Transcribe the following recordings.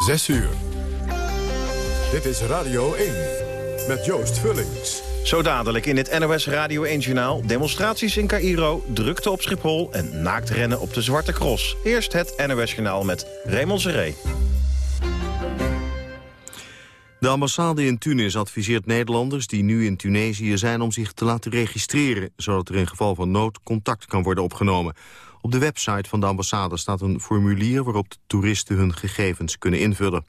Zes uur. Dit is Radio 1 met Joost Vullings. Zo dadelijk in het NOS Radio 1-journaal... demonstraties in Cairo, drukte op Schiphol... en naakt rennen op de Zwarte Cross. Eerst het NOS-journaal met Raymond Seré. De ambassade in Tunis adviseert Nederlanders die nu in Tunesië zijn... om zich te laten registreren, zodat er in geval van nood contact kan worden opgenomen. Op de website van de ambassade staat een formulier... waarop toeristen hun gegevens kunnen invullen.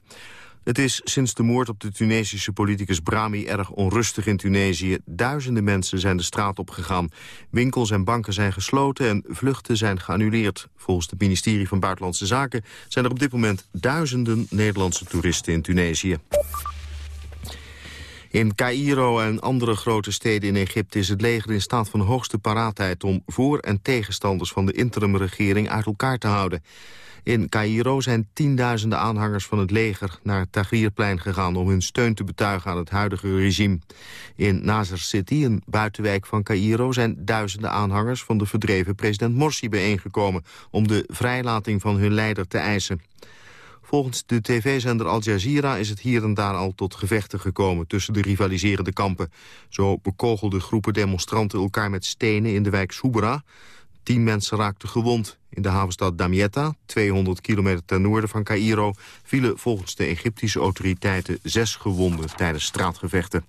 Het is sinds de moord op de Tunesische politicus Brahmi erg onrustig in Tunesië. Duizenden mensen zijn de straat opgegaan. Winkels en banken zijn gesloten en vluchten zijn geannuleerd. Volgens het ministerie van Buitenlandse Zaken zijn er op dit moment duizenden Nederlandse toeristen in Tunesië. In Cairo en andere grote steden in Egypte is het leger in staat van hoogste paraatheid om voor- en tegenstanders van de interimregering uit elkaar te houden. In Cairo zijn tienduizenden aanhangers van het leger naar het Tahrirplein gegaan om hun steun te betuigen aan het huidige regime. In Nazar City, een buitenwijk van Cairo, zijn duizenden aanhangers van de verdreven president Morsi bijeengekomen om de vrijlating van hun leider te eisen. Volgens de tv-zender Al Jazeera is het hier en daar al tot gevechten gekomen tussen de rivaliserende kampen. Zo bekogelden groepen demonstranten elkaar met stenen in de wijk Soubra. Tien mensen raakten gewond. In de havenstad Damietta, 200 kilometer ten noorden van Cairo... vielen volgens de Egyptische autoriteiten zes gewonden tijdens straatgevechten.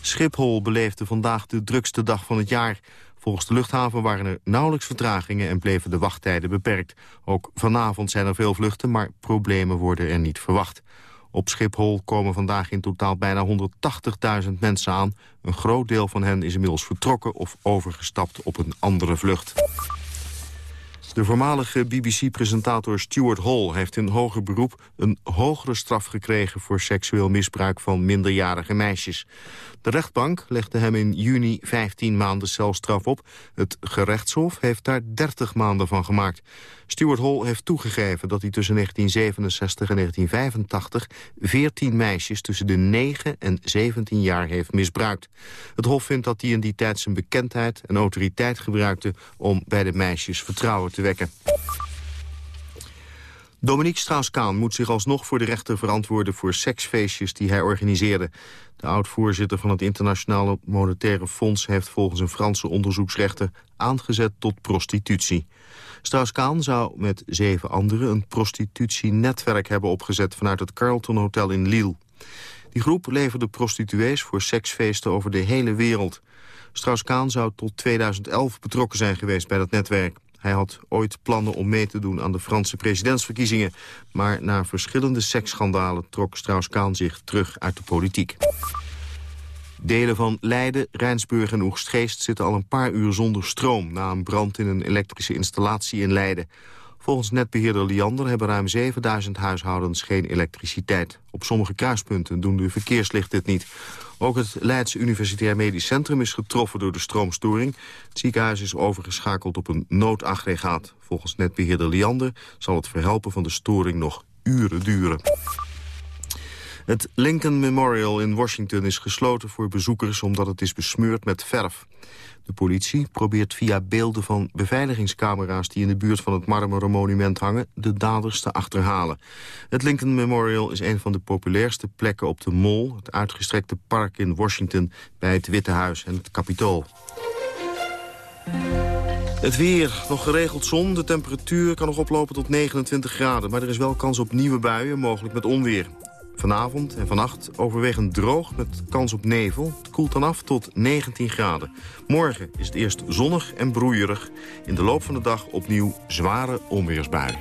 Schiphol beleefde vandaag de drukste dag van het jaar. Volgens de luchthaven waren er nauwelijks vertragingen en bleven de wachttijden beperkt. Ook vanavond zijn er veel vluchten, maar problemen worden er niet verwacht. Op Schiphol komen vandaag in totaal bijna 180.000 mensen aan. Een groot deel van hen is inmiddels vertrokken of overgestapt op een andere vlucht. De voormalige BBC-presentator Stuart Hall heeft in hoger beroep een hogere straf gekregen voor seksueel misbruik van minderjarige meisjes. De rechtbank legde hem in juni 15 maanden celstraf op. Het gerechtshof heeft daar 30 maanden van gemaakt. Stuart Hall heeft toegegeven dat hij tussen 1967 en 1985 14 meisjes tussen de 9 en 17 jaar heeft misbruikt. Het hof vindt dat hij in die tijd zijn bekendheid en autoriteit gebruikte om bij de meisjes vertrouwen te wekken. Dominique Strauss-Kaan moet zich alsnog voor de rechter verantwoorden voor seksfeestjes die hij organiseerde. De oud-voorzitter van het Internationale Monetaire Fonds heeft volgens een Franse onderzoeksrechter aangezet tot prostitutie. Strauss-Kaan zou met zeven anderen een prostitutienetwerk hebben opgezet vanuit het Carlton Hotel in Lille. Die groep leverde prostituees voor seksfeesten over de hele wereld. Strauss-Kaan zou tot 2011 betrokken zijn geweest bij dat netwerk. Hij had ooit plannen om mee te doen aan de Franse presidentsverkiezingen. Maar na verschillende seksschandalen trok Strauss-Kaan zich terug uit de politiek. Delen van Leiden, Rijnsburg en Oegstgeest zitten al een paar uur zonder stroom... na een brand in een elektrische installatie in Leiden. Volgens netbeheerder Liander hebben ruim 7000 huishoudens geen elektriciteit. Op sommige kruispunten doen de verkeerslichten het niet. Ook het Leidse Universitair Medisch Centrum is getroffen door de stroomstoring. Het ziekenhuis is overgeschakeld op een noodaggregaat. Volgens netbeheerder Liander zal het verhelpen van de storing nog uren duren. Het Lincoln Memorial in Washington is gesloten voor bezoekers... omdat het is besmeurd met verf. De politie probeert via beelden van beveiligingscamera's... die in de buurt van het marmeren monument hangen... de daders te achterhalen. Het Lincoln Memorial is een van de populairste plekken op de Mall... het uitgestrekte park in Washington bij het Witte Huis en het Capitool. Het weer, nog geregeld zon. De temperatuur kan nog oplopen tot 29 graden. Maar er is wel kans op nieuwe buien, mogelijk met onweer. Vanavond en vannacht overwegend droog met kans op nevel. Het koelt dan af tot 19 graden. Morgen is het eerst zonnig en broeierig. In de loop van de dag opnieuw zware onweersbuien.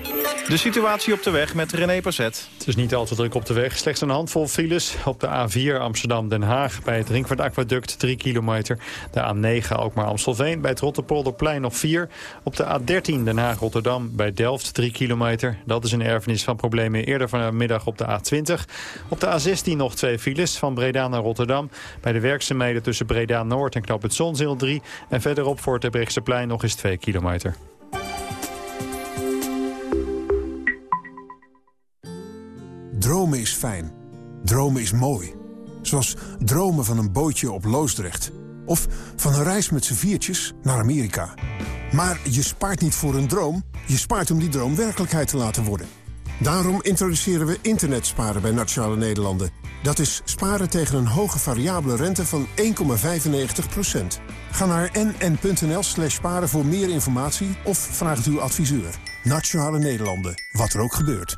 De situatie op de weg met René Passet. Het is niet al te druk op de weg. Slechts een handvol files op de A4 Amsterdam-Den Haag... bij het Ringvaart Aquaduct 3 kilometer. De A9 ook maar Amstelveen bij het Rotterpolderplein nog 4. Op de A13 Den Haag-Rotterdam bij Delft 3 kilometer. Dat is een erfenis van problemen eerder vanmiddag op de A20. Op de A16 nog twee files van Breda naar Rotterdam. Bij de werkzaamheden tussen Breda-Noord en Knap het Zonzeel 3. En verderop voor het plein nog eens 2 kilometer. Dromen is fijn. Dromen is mooi. Zoals dromen van een bootje op Loosdrecht. Of van een reis met z'n viertjes naar Amerika. Maar je spaart niet voor een droom. Je spaart om die droom werkelijkheid te laten worden. Daarom introduceren we internetsparen bij Nationale Nederlanden. Dat is sparen tegen een hoge variabele rente van 1,95%. Ga naar nn.nl slash sparen voor meer informatie of vraag uw adviseur. Nationale Nederlanden, wat er ook gebeurt.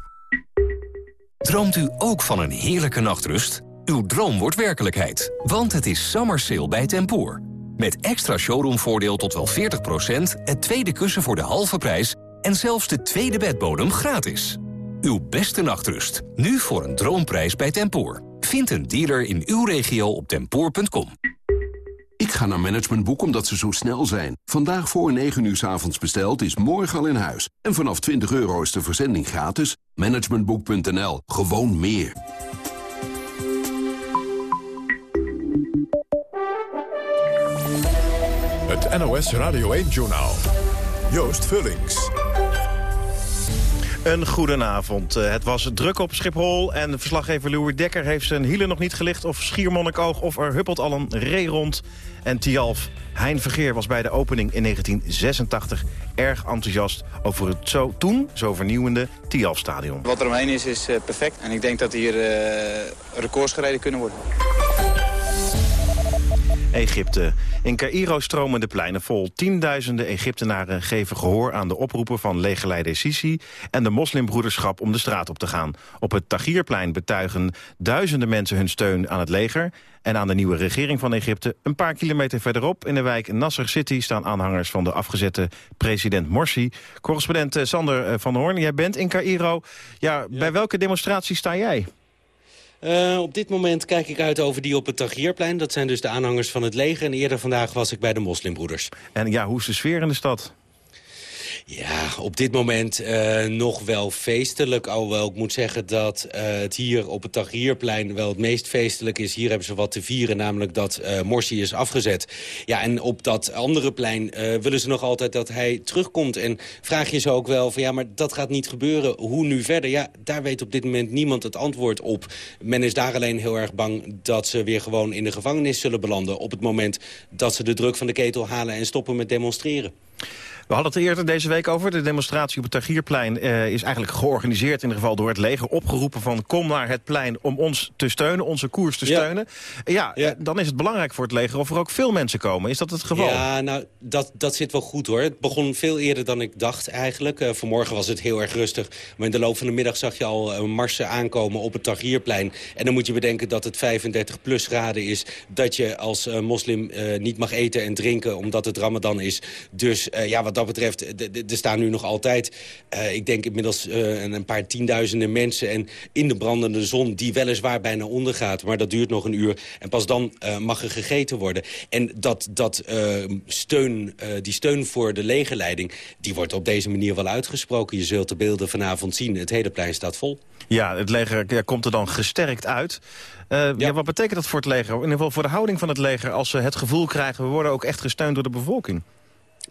Droomt u ook van een heerlijke nachtrust? Uw droom wordt werkelijkheid, want het is summer sale bij Tempoor. Met extra showroomvoordeel tot wel 40%, het tweede kussen voor de halve prijs... en zelfs de tweede bedbodem gratis. Uw beste nachtrust, nu voor een droomprijs bij Tempoor. Vind een dealer in uw regio op tempoor.com. Ik ga naar Managementboek omdat ze zo snel zijn. Vandaag voor 9 uur s avonds besteld is morgen al in huis. En vanaf 20 euro is de verzending gratis. Managementboek.nl. Gewoon meer. Het NOS Radio 1-journaal. Joost Vullings. Een goedenavond. Eh, Het was druk op Schiphol en verslaggever Louis Dekker heeft zijn hielen nog niet gelicht... of Schiermonnikoog of er huppelt al een ree rond. En Tialf Hein Vergeer was bij de opening in 1986 erg enthousiast... over het zo, toen zo vernieuwende Tialf-stadion. Wat er omheen is, is eh, perfect. En ik denk dat hier eh, records gereden kunnen worden. Egypte. In Cairo stromen de pleinen vol. Tienduizenden Egyptenaren geven gehoor aan de oproepen van legerleider Sisi... en de moslimbroederschap om de straat op te gaan. Op het Tahrirplein betuigen duizenden mensen hun steun aan het leger... en aan de nieuwe regering van Egypte. Een paar kilometer verderop in de wijk Nasser City... staan aanhangers van de afgezette president Morsi. Correspondent eh, Sander eh, van Hoorn, jij bent in Cairo. Ja, Bij welke demonstratie sta jij? Uh, op dit moment kijk ik uit over die op het Tagierplein. Dat zijn dus de aanhangers van het leger. En eerder vandaag was ik bij de moslimbroeders. En ja, hoe is de sfeer in de stad? Ja, op dit moment uh, nog wel feestelijk. Alhoewel ik moet zeggen dat uh, het hier op het Tahrirplein wel het meest feestelijk is. Hier hebben ze wat te vieren, namelijk dat uh, Morsi is afgezet. Ja, en op dat andere plein willen ze nog altijd dat hij terugkomt. En vraag je ze ook wel van ja, maar dat gaat niet gebeuren. Hoe nu verder? Ja, daar weet op dit moment niemand het antwoord op. Men is daar alleen heel erg bang dat ze weer gewoon in de gevangenis zullen belanden... op het moment dat ze de druk van de ketel halen en stoppen met demonstreren. We hadden het eerder deze week over. De demonstratie op het Tagierplein uh, is eigenlijk georganiseerd... in ieder geval door het leger, opgeroepen van... kom naar het plein om ons te steunen, onze koers te steunen. Ja, ja, dan is het belangrijk voor het leger of er ook veel mensen komen. Is dat het geval? Ja, nou, dat, dat zit wel goed hoor. Het begon veel eerder dan ik dacht eigenlijk. Uh, vanmorgen was het heel erg rustig. Maar in de loop van de middag zag je al uh, marsen aankomen op het Tagierplein. En dan moet je bedenken dat het 35 plus graden is... dat je als moslim niet mag eten en drinken omdat het ramadan is. Dus ja, wat dat betreft, er staan nu nog altijd, uh, ik denk inmiddels uh, een paar tienduizenden mensen... en in de brandende zon, die weliswaar bijna ondergaat. Maar dat duurt nog een uur en pas dan uh, mag er gegeten worden. En dat, dat steun, die steun voor de legerleiding, die wordt op deze manier wel uitgesproken. Je zult de beelden vanavond zien, het hele plein staat vol. Ja, het leger ja, komt er dan gesterkt uit. Ja. ja. wat betekent dat voor het leger? In ieder geval voor de houding van het leger... als ze het gevoel krijgen, we worden ook echt gesteund door de bevolking.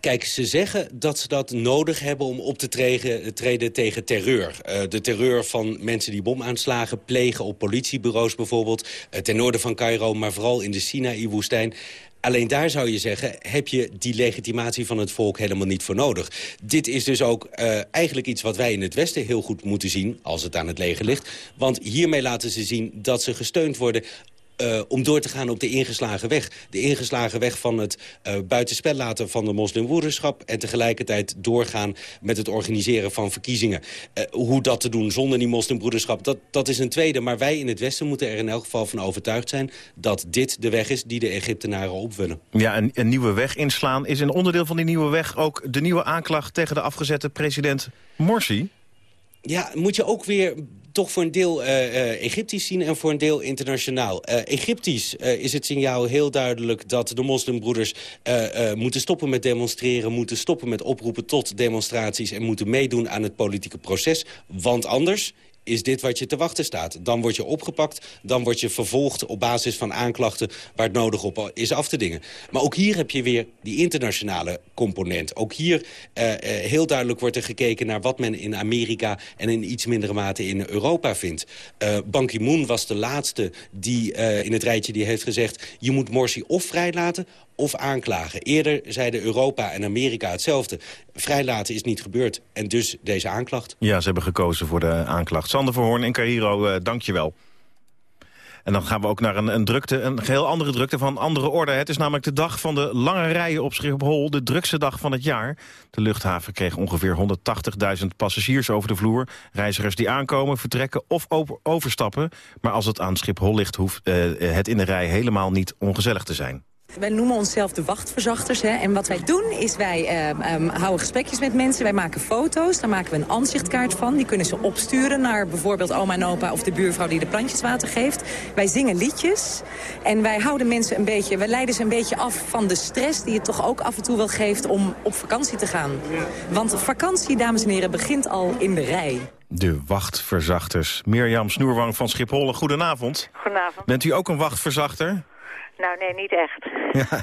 Kijk, ze zeggen dat ze dat nodig hebben om op te treden, treden tegen terreur. Uh, de terreur van mensen die bomaanslagen plegen op politiebureaus bijvoorbeeld. Uh, ten noorden van Cairo, maar vooral in de Sinaï-woestijn. Alleen daar zou je zeggen, heb je die legitimatie van het volk helemaal niet voor nodig. Dit is dus ook uh, eigenlijk iets wat wij in het Westen heel goed moeten zien... als het aan het leger ligt. Want hiermee laten ze zien dat ze gesteund worden uh, om door te gaan op de ingeslagen weg. De ingeslagen weg van het uh, buitenspel laten van de moslimbroederschap... en tegelijkertijd doorgaan met het organiseren van verkiezingen. Uh, hoe dat te doen zonder die moslimbroederschap, dat, dat is een tweede. Maar wij in het Westen moeten er in elk geval van overtuigd zijn... dat dit de weg is die de Egyptenaren op willen. Ja, een, een nieuwe weg inslaan. Is een onderdeel van die nieuwe weg ook de nieuwe aanklacht... tegen de afgezette president Morsi? Ja, moet je ook weer toch voor een deel uh, uh, Egyptisch zien en voor een deel internationaal. Uh, Egyptisch is het signaal heel duidelijk dat de moslimbroeders moeten stoppen met demonstreren... moeten stoppen met oproepen tot demonstraties en moeten meedoen aan het politieke proces. Want anders is dit wat je te wachten staat. Dan word je opgepakt, dan word je vervolgd op basis van aanklachten... waar het nodig op is af te dingen. Maar ook hier heb je weer die internationale component. Ook hier uh, heel duidelijk wordt er gekeken naar wat men in Amerika... en in iets mindere mate in Europa vindt. Uh, Ban Ki-moon was de laatste die in het rijtje die heeft gezegd... je moet Morsi of vrijlaten of aanklagen. Eerder zeiden Europa en Amerika hetzelfde. Vrijlaten is niet gebeurd. En dus deze aanklacht. Ja, ze hebben gekozen voor de aanklacht. Sander Verhoorn in Cairo, uh, dank je wel. En dan gaan we ook naar een, een, drukte, een geheel andere drukte van andere orde. Het is namelijk de dag van de lange rijen op Schiphol. De drukste dag van het jaar. De luchthaven kreeg ongeveer 180.000 passagiers over de vloer. Reizigers die aankomen, vertrekken of overstappen. Maar als het aan Schiphol ligt, hoeft uh, het in de rij helemaal niet ongezellig te zijn. Wij noemen onszelf de wachtverzachters. Hè. En wat wij doen is wij um, houden gesprekjes met mensen. Wij maken foto's. Daar maken we een aanzichtkaart van. Die kunnen ze opsturen naar bijvoorbeeld oma en opa of de buurvrouw die de plantjes water geeft. Wij zingen liedjes. En wij houden mensen een beetje, wij leiden ze een beetje af van de stress die het toch ook af en toe wel geeft om op vakantie te gaan. Want vakantie, dames en heren, begint al in de rij. De wachtverzachters. Mirjam Snoerwang van Schiphol, goedenavond. Goedenavond. Bent u ook een wachtverzachter? Nou, nee, niet echt. Ja.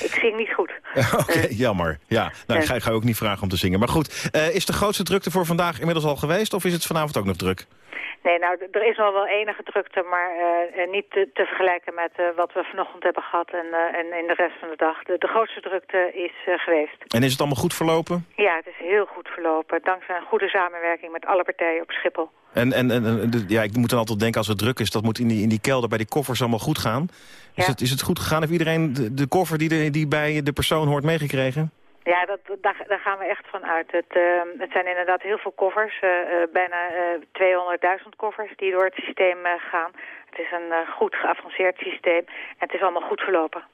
ik zing niet goed. Oké, uh, jammer. Ja, nou, ik, ga, ik ga ook niet vragen om te zingen. Maar goed, uh, is de grootste drukte voor vandaag inmiddels al geweest... of is het vanavond ook nog druk? Nee, nou, er is nog wel enige drukte, maar uh, niet te, te, vergelijken met uh, wat we vanochtend hebben gehad en, uh, en in de rest van de dag. De, de grootste drukte is geweest. En is het allemaal goed verlopen? Ja, het is heel goed verlopen, dankzij een goede samenwerking met alle partijen op Schiphol. En, en, en ja, ik moet dan altijd denken als het druk is, dat moet in die, in die kelder bij die koffers allemaal goed gaan. Is, ja. het, is het goed gegaan? Heeft iedereen de, de koffer die, de, die bij de persoon hoort meegekregen? Ja, dat, daar, daar, gaan we echt van uit. Het, uh, het zijn inderdaad heel veel koffers, uh, uh, bijna 200.000 koffers die door het systeem gaan. Het is een goed geavanceerd systeem en het is allemaal goed verlopen.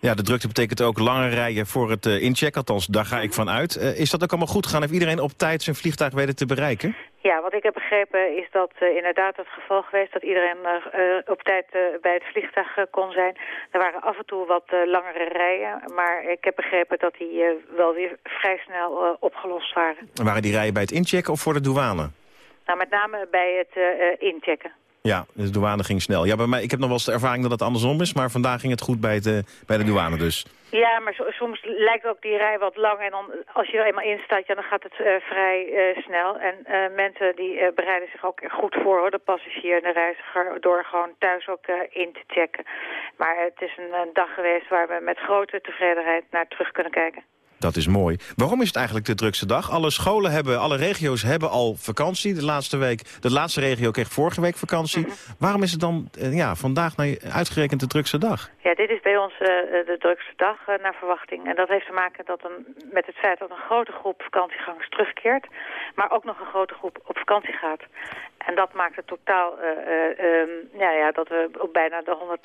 Ja, de drukte betekent ook lange rijen voor het inchecken, althans daar ga ik van uit. is dat ook allemaal goed gegaan? Heeft iedereen op tijd zijn vliegtuig weten te bereiken? Ja, wat ik heb begrepen is dat uh, inderdaad het geval geweest dat iedereen uh, op tijd uh, bij het vliegtuig kon zijn. Er waren af en toe wat langere rijen, maar ik heb begrepen dat die wel weer vrij snel opgelost waren. En waren die rijen bij het inchecken of voor de douane? Nou, met name bij het inchecken. Ja, de douane ging snel. Ja, bij mij, ik heb nog wel eens de ervaring dat het andersom is, maar vandaag ging het goed bij, het, bij de douane dus. Ja, maar soms lijkt ook die rij wat lang en dan, als je er eenmaal in staat, ja, dan gaat het uh, vrij uh, snel. En uh, mensen die bereiden zich ook goed voor, hoor, de passagier en de reiziger, door gewoon thuis ook in te checken. Maar het is een, een dag geweest waar we met grote tevredenheid naar terug kunnen kijken. Dat is mooi. Waarom is het eigenlijk de drukste dag? Alle scholen hebben, alle regio's hebben al vakantie. De laatste week, de laatste regio kreeg vorige week vakantie. Waarom is het dan ja, vandaag uitgerekend de drukste dag? Ja, dit is bij ons uh, de drukste dag uh, naar verwachting. En dat heeft te maken dat een, met het feit dat een grote groep vakantiegangers terugkeert. Maar ook nog een grote groep op vakantie gaat. En dat maakt het totaal uh, ja, ja, dat we op bijna de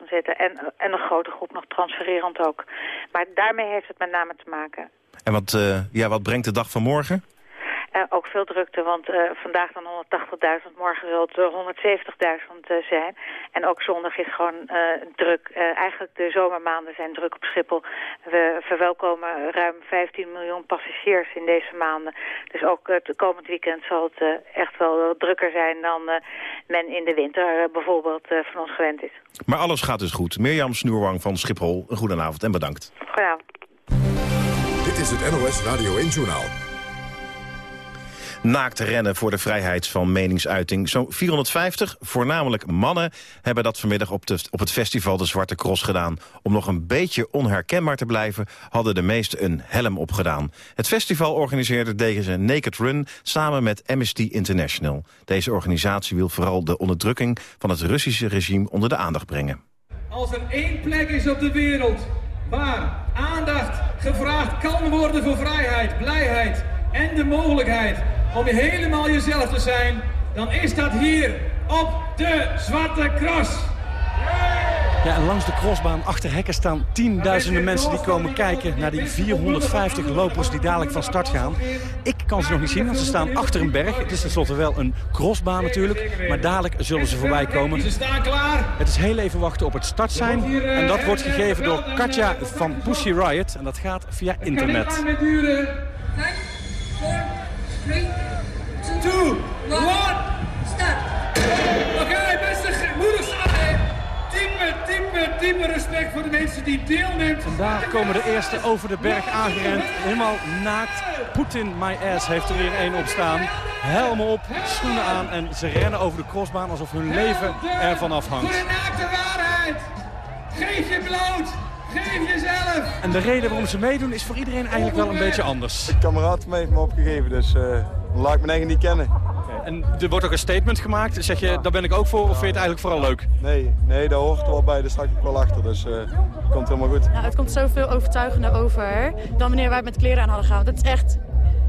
180.000 zitten. En, en een grote groep nog transfererend ook. Maar daarmee heeft het met name te maken. En wat, uh, ja, wat brengt de dag van morgen? Uh, ook veel drukte, want uh, vandaag dan 180.000, morgen zal het 170.000 zijn. En ook zondag is gewoon druk. eigenlijk de zomermaanden zijn druk op Schiphol. We verwelkomen ruim 15 miljoen passagiers in deze maanden. Dus ook het komend weekend zal het echt wel drukker zijn dan men in de winter bijvoorbeeld van ons gewend is. Maar alles gaat dus goed. Mirjam Snoerwang van Schiphol, een goedenavond en bedankt. Goedenavond. Dit is het NOS Radio 1-journaal. Naakt rennen voor de vrijheid van meningsuiting. Zo'n 450, voornamelijk mannen, hebben dat vanmiddag op, de, op het festival de Zwarte Cross gedaan. Om nog een beetje onherkenbaar te blijven, hadden de meesten een helm opgedaan. Het festival organiseerde deze Naked Run samen met Amnesty International. Deze organisatie wil vooral de onderdrukking van het Russische regime onder de aandacht brengen. Als er één plek is op de wereld waar aandacht gevraagd kan worden voor vrijheid, blijheid en de mogelijkheid om helemaal jezelf te zijn, dan is dat hier op de Zwarte Cross. Ja, en langs de crossbaan achter hekken staan tienduizenden mensen die komen kijken naar die 450 lopers die dadelijk van start gaan. Ik kan ze nog niet zien, want ze staan achter een berg. Het is tenslotte wel een crossbaan natuurlijk, maar dadelijk zullen ze voorbij komen. Ze staan klaar. Het is heel even wachten op het startsein en dat wordt gegeven door Katja van Pussy Riot en dat gaat via internet. 3, 2, 1, start! Oké, beste moeders, diepe, diepe, diepe respect voor de mensen die deelnemen. Vandaag komen de eerste over de berg aangerend, helemaal naakt. Poetin my ass heeft er weer één op staan. Helmen op, schoenen aan en ze rennen over de crossbaan alsof hun leven ervan afhangt. De naakte waarheid! Geef je bloot! Geef jezelf! En de reden waarom ze meedoen is voor iedereen eigenlijk wel een beetje anders. Een kameraad mee heeft me opgegeven, dus uh, laat ik me eigenlijk niet kennen. En er wordt ook een statement gemaakt. Zeg je, daar ben ik ook voor of vind je het eigenlijk vooral leuk? Nee, nee daar hoort er wel bij. Daar sta ik wel achter. Dus uh, komt helemaal goed. Nou, het komt zoveel overtuigender over dan wanneer wij met kleren aan hadden gaan. Want het is echt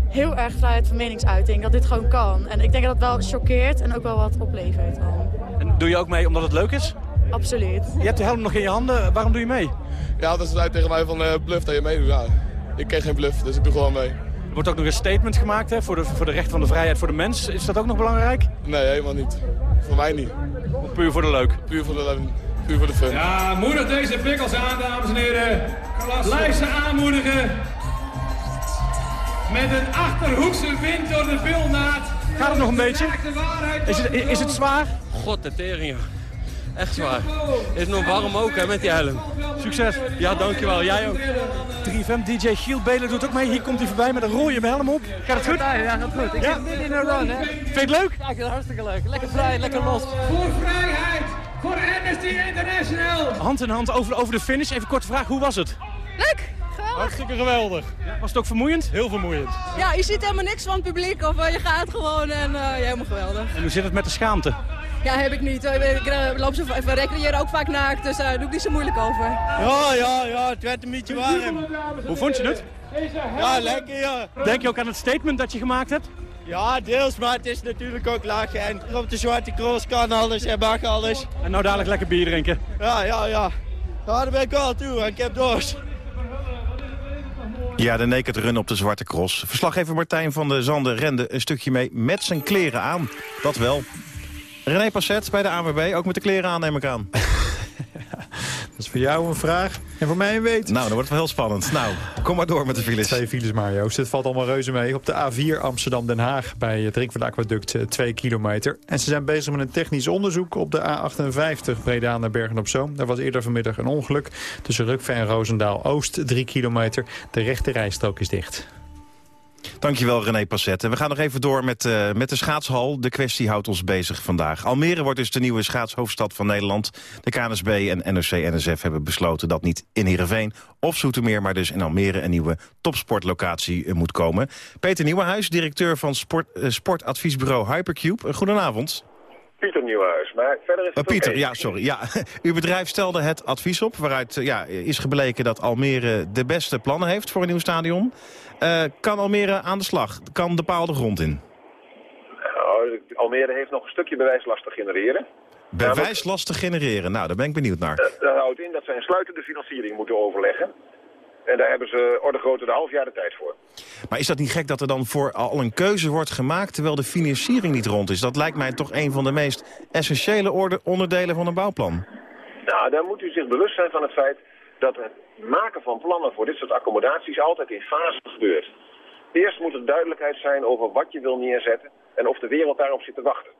heel erg vrijheid van meningsuiting. Dat dit gewoon kan. En ik denk dat dat wel choqueert en ook wel wat oplevert. Dan. En doe je ook mee omdat het leuk is? Absoluut. Je hebt de helm nog in je handen. Waarom doe je mee? Ja, dat zei tegen mij van uh, bluff dat je meedoet. Ja, ik ken geen bluff, dus ik doe gewoon mee. Er wordt ook nog een statement gemaakt hè, voor, de, voor de recht van de vrijheid voor de mens. Is dat ook nog belangrijk? Nee, helemaal niet. Voor mij niet. Puur voor de leuk? Puur voor de, puur voor de fun. Ja, moedig deze pikkels aan, dames en heren. Blijf ze aanmoedigen. Met een achterhoekse wind door de bilnaad. Gaat het nog een beetje? Is het, is het zwaar? God, de tering, ja. Echt zwaar. Is nog warm ook, hè, met die helm. Succes. Ja, dankjewel. Jij ook. 3FM DJ Giel Belen doet ook mee. Hier komt hij voorbij met een rode helm op. Gaat het goed? Ja, ja gaat goed. Ik Ja? zit midden in een run, hè. Vind je het leuk? Ja, ik vind het hartstikke leuk. Lekker vrij, lekker los. Voor vrijheid, voor Amnesty International. Hand in hand over, over de finish. Even korte vraag, hoe was het? Leuk, geweldig. Hartstikke geweldig. Was het ook vermoeiend? Heel vermoeiend. Ja, je ziet helemaal niks van het publiek of je gaat gewoon en eh, ja, helemaal geweldig. En hoe zit het met de schaamte? Ja, heb ik niet. Ik, ik, eh, loop zo even recreëren ook vaak naakt, dus daar doe ik niet zo moeilijk over. Ja, ja, ja. Het werd een beetje warm. Hoe vond je het? Ja, lekker, ja. Denk je ook aan het statement dat je gemaakt hebt? Ja, deels, maar het is natuurlijk ook lachen. En op de Zwarte Cross kan alles en mag alles. En nou dadelijk lekker bier drinken. Ja, ja, ja. Ja, daar ben ik wel toe en ik heb dorst. Ja, de naked run op de Zwarte Cross. Verslaggever Martijn van der Zanden rende een stukje mee met zijn kleren aan. Dat wel. René Passet bij de AWB, ook met de kleren aan neem ik aan. Dat is voor jou een vraag en voor mij een weet. Nou, dat wordt wel heel spannend. Nou, kom maar door met de files. Twee files maar, Joost. Dit valt allemaal reuze mee. Op de A4 Amsterdam-Den Haag bij het Drinkvaart Aquaduct 2 kilometer. En ze zijn bezig met een technisch onderzoek op de A58 Breda naar Bergen-op-Zoom. Daar was eerder vanmiddag een ongeluk. Tussen Rukve en Roosendaal-Oost 3 kilometer. De rechte rijstrook is dicht. Dankjewel René Passet. En we gaan nog even door met, uh, met de schaatshal. De kwestie houdt ons bezig vandaag. Almere wordt dus de nieuwe schaatshoofdstad van Nederland. De KNSB en NOC-NSF hebben besloten dat niet in Heerenveen of Zoetermeer... maar dus in Almere een nieuwe topsportlocatie uh, moet komen. Peter Nieuwenhuis, directeur van sport, uh, sportadviesbureau Hypercube. goedenavond. Pieter Nieuwenhuis, maar verder is het Pieter, okay. ja, sorry. Ja, uw bedrijf stelde het advies op... waaruit ja, is gebleken dat Almere de beste plannen heeft voor een nieuw stadion. Uh, kan Almere aan de slag? Kan de paal de grond in? Nou, Almere heeft nog een stukje bewijslast te genereren. Bewijslast te genereren? Nou, daar ben ik benieuwd naar. Uh, dat houdt in dat ze een sluitende financiering moeten overleggen. En daar hebben ze orde grootte de half jaar de tijd voor. Maar is dat niet gek dat er dan voor al een keuze wordt gemaakt... terwijl de financiering niet rond is? Dat lijkt mij toch een van de meest essentiële onderdelen van een bouwplan. Nou, daar moet u zich bewust zijn van het feit... dat maken van plannen voor dit soort accommodaties altijd in fases gebeurt. Eerst moet er duidelijkheid zijn over wat je wil neerzetten... en of de wereld daarop zit te wachten.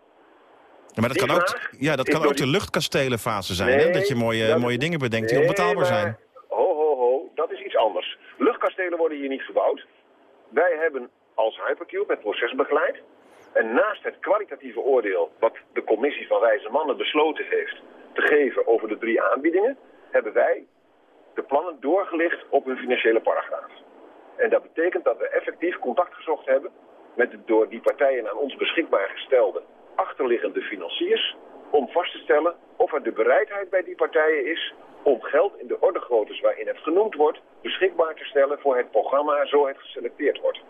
Ja, maar dat Die kan ook, ja, dat kan ook de luchtkastelenfase zijn. Nee, hè? Dat je mooie, dat- mooie dingen bedenkt die Nee, onbetaalbaar maar- zijn. Ho, ho, ho, dat is iets anders. Luchtkastelen worden hier niet gebouwd. Wij hebben als Hypercube het proces begeleid. En naast het kwalitatieve oordeel wat de commissie van wijze mannen besloten heeft te geven over de drie aanbiedingen, hebben wij de plannen doorgelicht op hun financiële paragraaf. En dat betekent dat we effectief contact gezocht hebben met de door die partijen aan ons beschikbaar gestelde achterliggende financiers om vast te stellen of er de bereidheid bij die partijen is om geld in de ordegroottes waarin het genoemd wordt beschikbaar te stellen voor het programma zo het geselecteerd wordt.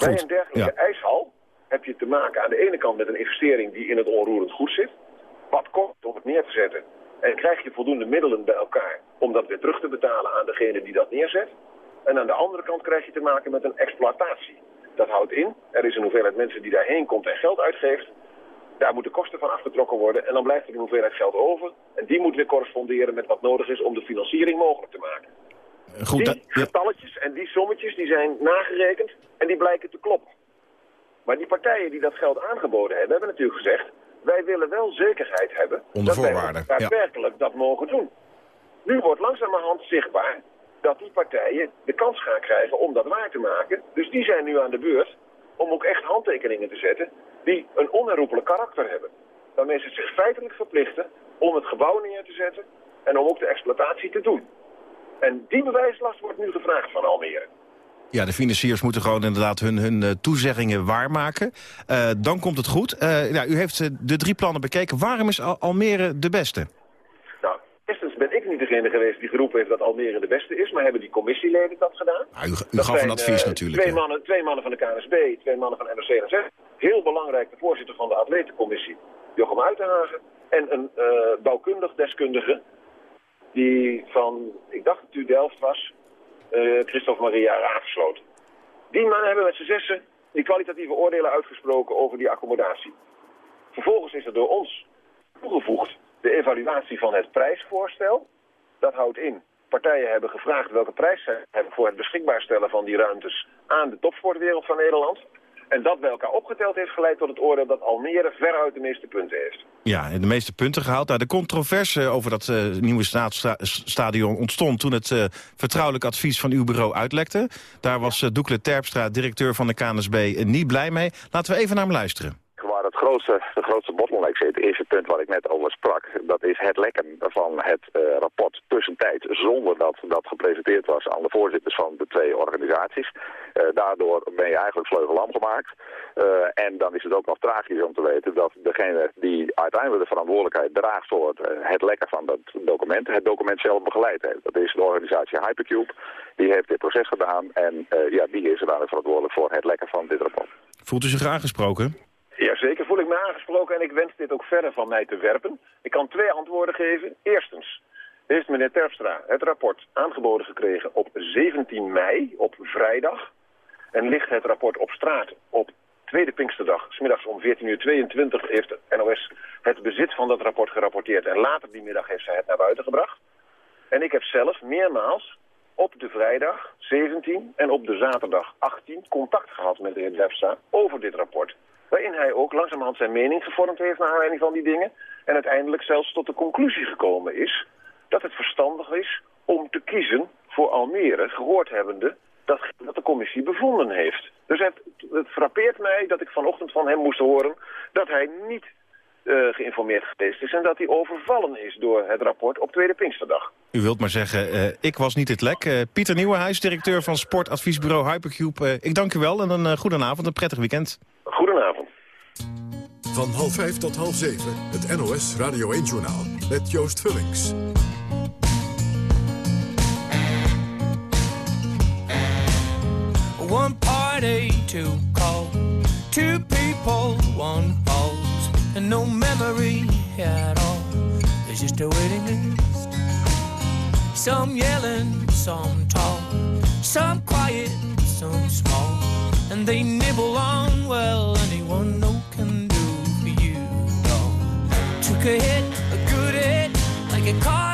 Bij een dergelijke ijshal heb je te maken aan de ene kant met een investering die in het onroerend goed zit. Wat kost om het neer te zetten? En krijg je voldoende middelen bij elkaar om dat weer terug te betalen aan degene die dat neerzet? En aan de andere kant krijg je te maken met een exploitatie. Dat houdt in, er is een hoeveelheid mensen die daarheen komt en geld uitgeeft. Daar moeten kosten van afgetrokken worden en dan blijft er een hoeveelheid geld over. En die moet weer corresponderen met wat nodig is om de financiering mogelijk te maken. Goed, die getalletjes en die sommetjes die zijn nagerekend en die blijken te kloppen. Maar die partijen die dat geld aangeboden hebben, hebben natuurlijk gezegd... wij willen wel zekerheid hebben Onder dat wij daadwerkelijk dat mogen doen. Nu wordt langzamerhand zichtbaar dat die partijen de kans gaan krijgen om dat waar te maken. Dus die zijn nu aan de beurt om ook echt handtekeningen te zetten die een onherroepelijk karakter hebben. Waarmee ze zich feitelijk verplichten om het gebouw neer te zetten en om ook de exploitatie te doen. En die bewijslast wordt nu gevraagd van Almere. Ja, de financiers moeten gewoon inderdaad hun, hun uh, toezeggingen waarmaken. Uh, dan komt het goed. Uh, ja, u heeft de drie plannen bekeken. Waarom is Al Almere de beste? Nou, eerstens ben ik niet degene geweest die geroepen heeft dat Almere de beste is. Maar hebben die commissieleden dat gedaan? Nou, u, u gaf een advies natuurlijk. Twee mannen, twee mannen van de KNSB, twee mannen van NRC Heel belangrijk, de voorzitter van de atletencommissie, Jochem Uitenhagen. En een bouwkundig deskundige die van, ik dacht dat u Delft was, Christophe Maria aangesloten. Die mannen hebben met z'n zessen die kwalitatieve oordelen uitgesproken over die accommodatie. Vervolgens is er door ons toegevoegd de evaluatie van het prijsvoorstel. Dat houdt in, partijen hebben gevraagd welke prijs ze hebben voor het beschikbaar stellen van die ruimtes aan de topsportwereld van Nederland. En dat bij elkaar opgeteld heeft geleid tot het oordeel dat Almere veruit de meeste punten heeft. Ja, de meeste punten gehaald. Nou, de controverse over dat uh, nieuwe stadion ontstond toen het uh, vertrouwelijk advies van uw bureau uitlekte. Daar was uh, Doekle Terpstra, directeur van de KNSB, niet blij mee. Laten we even naar hem luisteren het grootste, de grootste bottleneck zit, het eerste punt wat ik net over sprak, dat is het lekken van het uh, rapport tussentijd zonder dat dat gepresenteerd was aan de voorzitters van de twee organisaties. Uh, daardoor ben je eigenlijk vleugelam gemaakt. Uh, en dan is het ook nog tragisch om te weten dat degene die uiteindelijk de verantwoordelijkheid draagt voor het lekken van dat document, het document zelf begeleid heeft. Dat is de organisatie Hypercube. Die heeft dit proces gedaan en ja, die is er verantwoordelijk voor het lekken van dit rapport. Voelt u zich aangesproken? Ja, zeker voel ik me aangesproken en ik wens dit ook verder van mij te werpen. Ik kan twee antwoorden geven. Eerstens heeft meneer Terpstra het rapport aangeboden gekregen op 17 mei, op vrijdag. En ligt het rapport op straat op tweede Pinksterdag, smiddags om 14.22 uur heeft NOS het bezit van dat rapport gerapporteerd. En later die middag heeft zij het naar buiten gebracht. En ik heb zelf meermaals op de vrijdag 17 en op de zaterdag 18 contact gehad met de heer Terpstra over dit rapport waarin hij ook langzamerhand zijn mening gevormd heeft naar aanleiding van die dingen. En uiteindelijk zelfs tot de conclusie gekomen is dat het verstandig is om te kiezen voor Almere, gehoord hebbende dat, dat de commissie bevonden heeft. Dus het, frappeert mij dat ik vanochtend van hem moest horen dat hij niet uh, geïnformeerd geweest is... en dat hij overvallen is door het rapport op Tweede Pinksterdag. U wilt maar zeggen, uh, ik was niet het lek. Uh, Pieter Nieuwenhuis, directeur van sportadviesbureau Hypercube. ik dank u wel en een goedenavond, een prettig weekend. Goedenavond. Van half vijf tot half zeven, het NOS Radio 1-journaal met Joost Vullings. One party to call, two people, one pause, and no memory at all. There's just a waiting list. Some yelling, some tall, some quiet, some small, and they nibble on, well, anyone knows took a hit, a good hit, like a car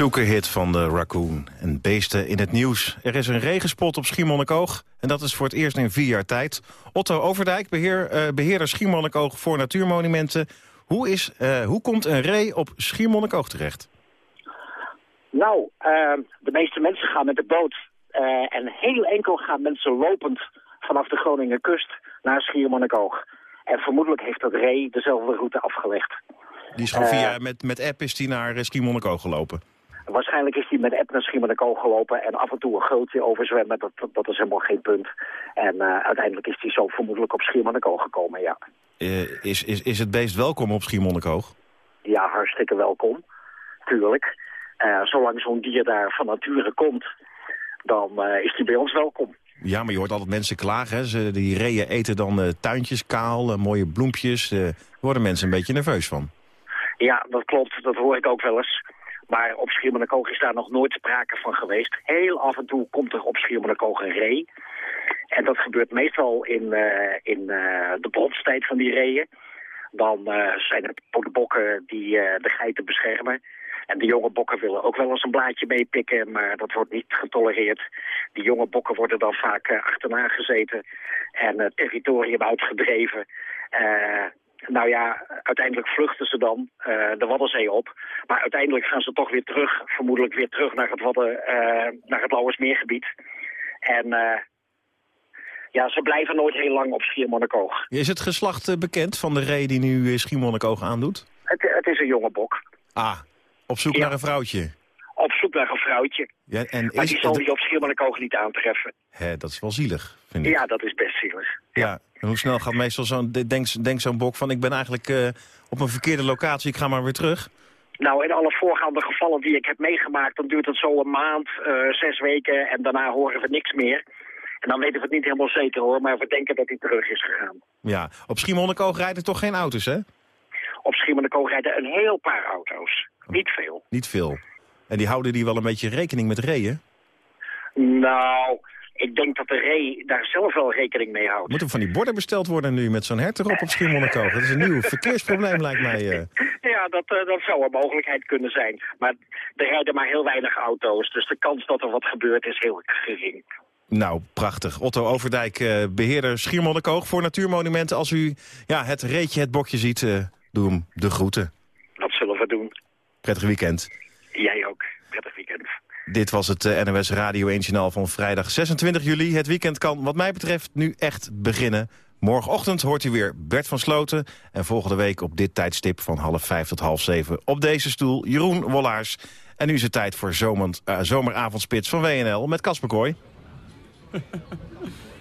Toekerhit van de Raccoon en beesten in het nieuws. Er is een regenspot op Schiermonnikoog en dat is voor het eerst in vier jaar tijd. Otto Overdijk, beheer, uh, beheerder Schiermonnikoog voor Natuurmonumenten. Hoe, is, uh, hoe komt een ree op Schiermonnikoog terecht? Nou, uh, de meeste mensen gaan met de boot. en heel enkel gaan mensen lopend vanaf de Groningen kust naar Schiermonnikoog. En vermoedelijk heeft dat ree dezelfde route afgelegd. Die is gewoon via, met, met app is die naar Schiermonnikoog gelopen? Waarschijnlijk is hij met app naar Schiermonnikoog gelopen en af en toe een grootje overzwemmen. Dat, dat, dat is helemaal geen punt. En uh, uiteindelijk is hij zo vermoedelijk op Schiermonnikoog gekomen, ja. Uh, is, is, is het beest welkom op Schiermonnikoog? Ja, hartstikke welkom. Tuurlijk. Uh, zolang zo'n dier daar van nature komt, dan is hij bij ons welkom. Ja, maar je hoort altijd mensen klagen. Hè? Ze, die reeën eten dan tuintjes kaal, mooie bloempjes. Daar worden mensen een beetje nerveus van. Ja, dat klopt. Dat hoor ik ook wel eens. Maar op Schiermonnikoog is daar nog nooit sprake van geweest. Heel af en toe komt er op Schiermonnikoog een ree. En dat gebeurt meestal in, uh, in uh, de bronstijd van die reeën. Dan uh, zijn het de bokken die de geiten beschermen. En de jonge bokken willen ook wel eens een blaadje meepikken, maar dat wordt niet getolereerd. Die jonge bokken worden dan vaak achterna gezeten en het territorium uitgedreven. Nou ja, uiteindelijk vluchten ze dan uh, de Waddenzee op. Maar uiteindelijk gaan ze toch weer terug, vermoedelijk weer terug naar het, Wadden, uh, naar het Lauwersmeergebied. En uh, ja, ze blijven nooit heel lang op Schiermonnikoog. Is het geslacht bekend van de ree die nu Schiermonnikoog aandoet? Het, het is een jonge bok. Ah, op zoek ja. naar een vrouwtje? Op zoek naar een vrouwtje. Ja, en maar is, die zal die op Schiermonnikoog niet aantreffen. Hè, dat is wel zielig, vind ik. Ja, dat is best zielig. ja. En hoe snel gaat meestal zo'n denk, denk zo'n bok van... ik ben eigenlijk uh, op een verkeerde locatie, ik ga maar weer terug? Nou, in alle voorgaande gevallen die ik heb meegemaakt... dan duurt het zo een maand, uh, zes weken en daarna horen we niks meer. En dan weten we het niet helemaal zeker hoor, maar we denken dat hij terug is gegaan. Ja, op Schiermonnikoog rijden toch geen auto's, hè? Op Schiermonnikoog rijden een heel paar auto's. Oh. Niet veel. Niet veel. En die houden die wel een beetje rekening met reeën? Nou, ik denk dat de ree daar zelf wel rekening mee houdt. Moeten van die borden besteld worden nu met zo'n hert erop op Schiermonnikoog? Dat is een nieuw verkeersprobleem lijkt mij. Uh. Ja, dat, uh, dat zou een mogelijkheid kunnen zijn. Maar er rijden maar heel weinig auto's, dus de kans dat er wat gebeurt is heel gering. Nou, prachtig. Otto Overdijk, uh, beheerder Schiermonnikoog voor Natuurmonumenten. Als u ja, het reetje, het bokje ziet, doe hem de groeten. Dat zullen we doen. Prettig weekend. Jij ook. Prettig weekend. Dit was het uh, NOS Radio 1 Journaal van vrijdag 26 juli. Het weekend kan wat mij betreft nu echt beginnen. Morgenochtend hoort u weer Bert van Sloten. En volgende week op dit tijdstip van half vijf tot half zeven... op deze stoel Jeroen Wollaars. En nu is het tijd voor zomer, uh, zomeravondspits van WNL met Casper Kooi.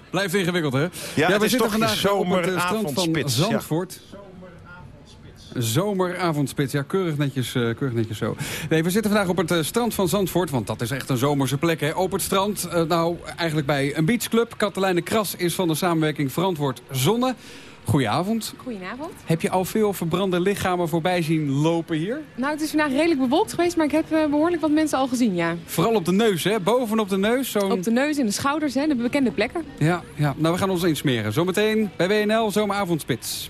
Blijft ingewikkeld, hè? Ja, ja we is zitten toch vandaag op het strand van Zandvoort. Ja. Zomeravondspits, ja, keurig netjes, uh, keurig netjes zo. Nee, we zitten vandaag op het uh, strand van Zandvoort, want dat is echt een zomerse plek, hè. Op het strand, uh, nou, eigenlijk bij een beachclub. Katelijne Kras is van de samenwerking Verantwoord Zonne. Goedenavond. Goedenavond. Heb je al veel verbrande lichamen voorbij zien lopen hier? Nou, het is vandaag redelijk bewolkt geweest, maar ik heb behoorlijk wat mensen al gezien, ja. Vooral op de neus, hè? Bovenop de neus. Zo op de neus en de schouders, hè? De bekende plekken. Ja, ja. Nou, we gaan ons insmeren. Zometeen bij WNL Zomeravondspits.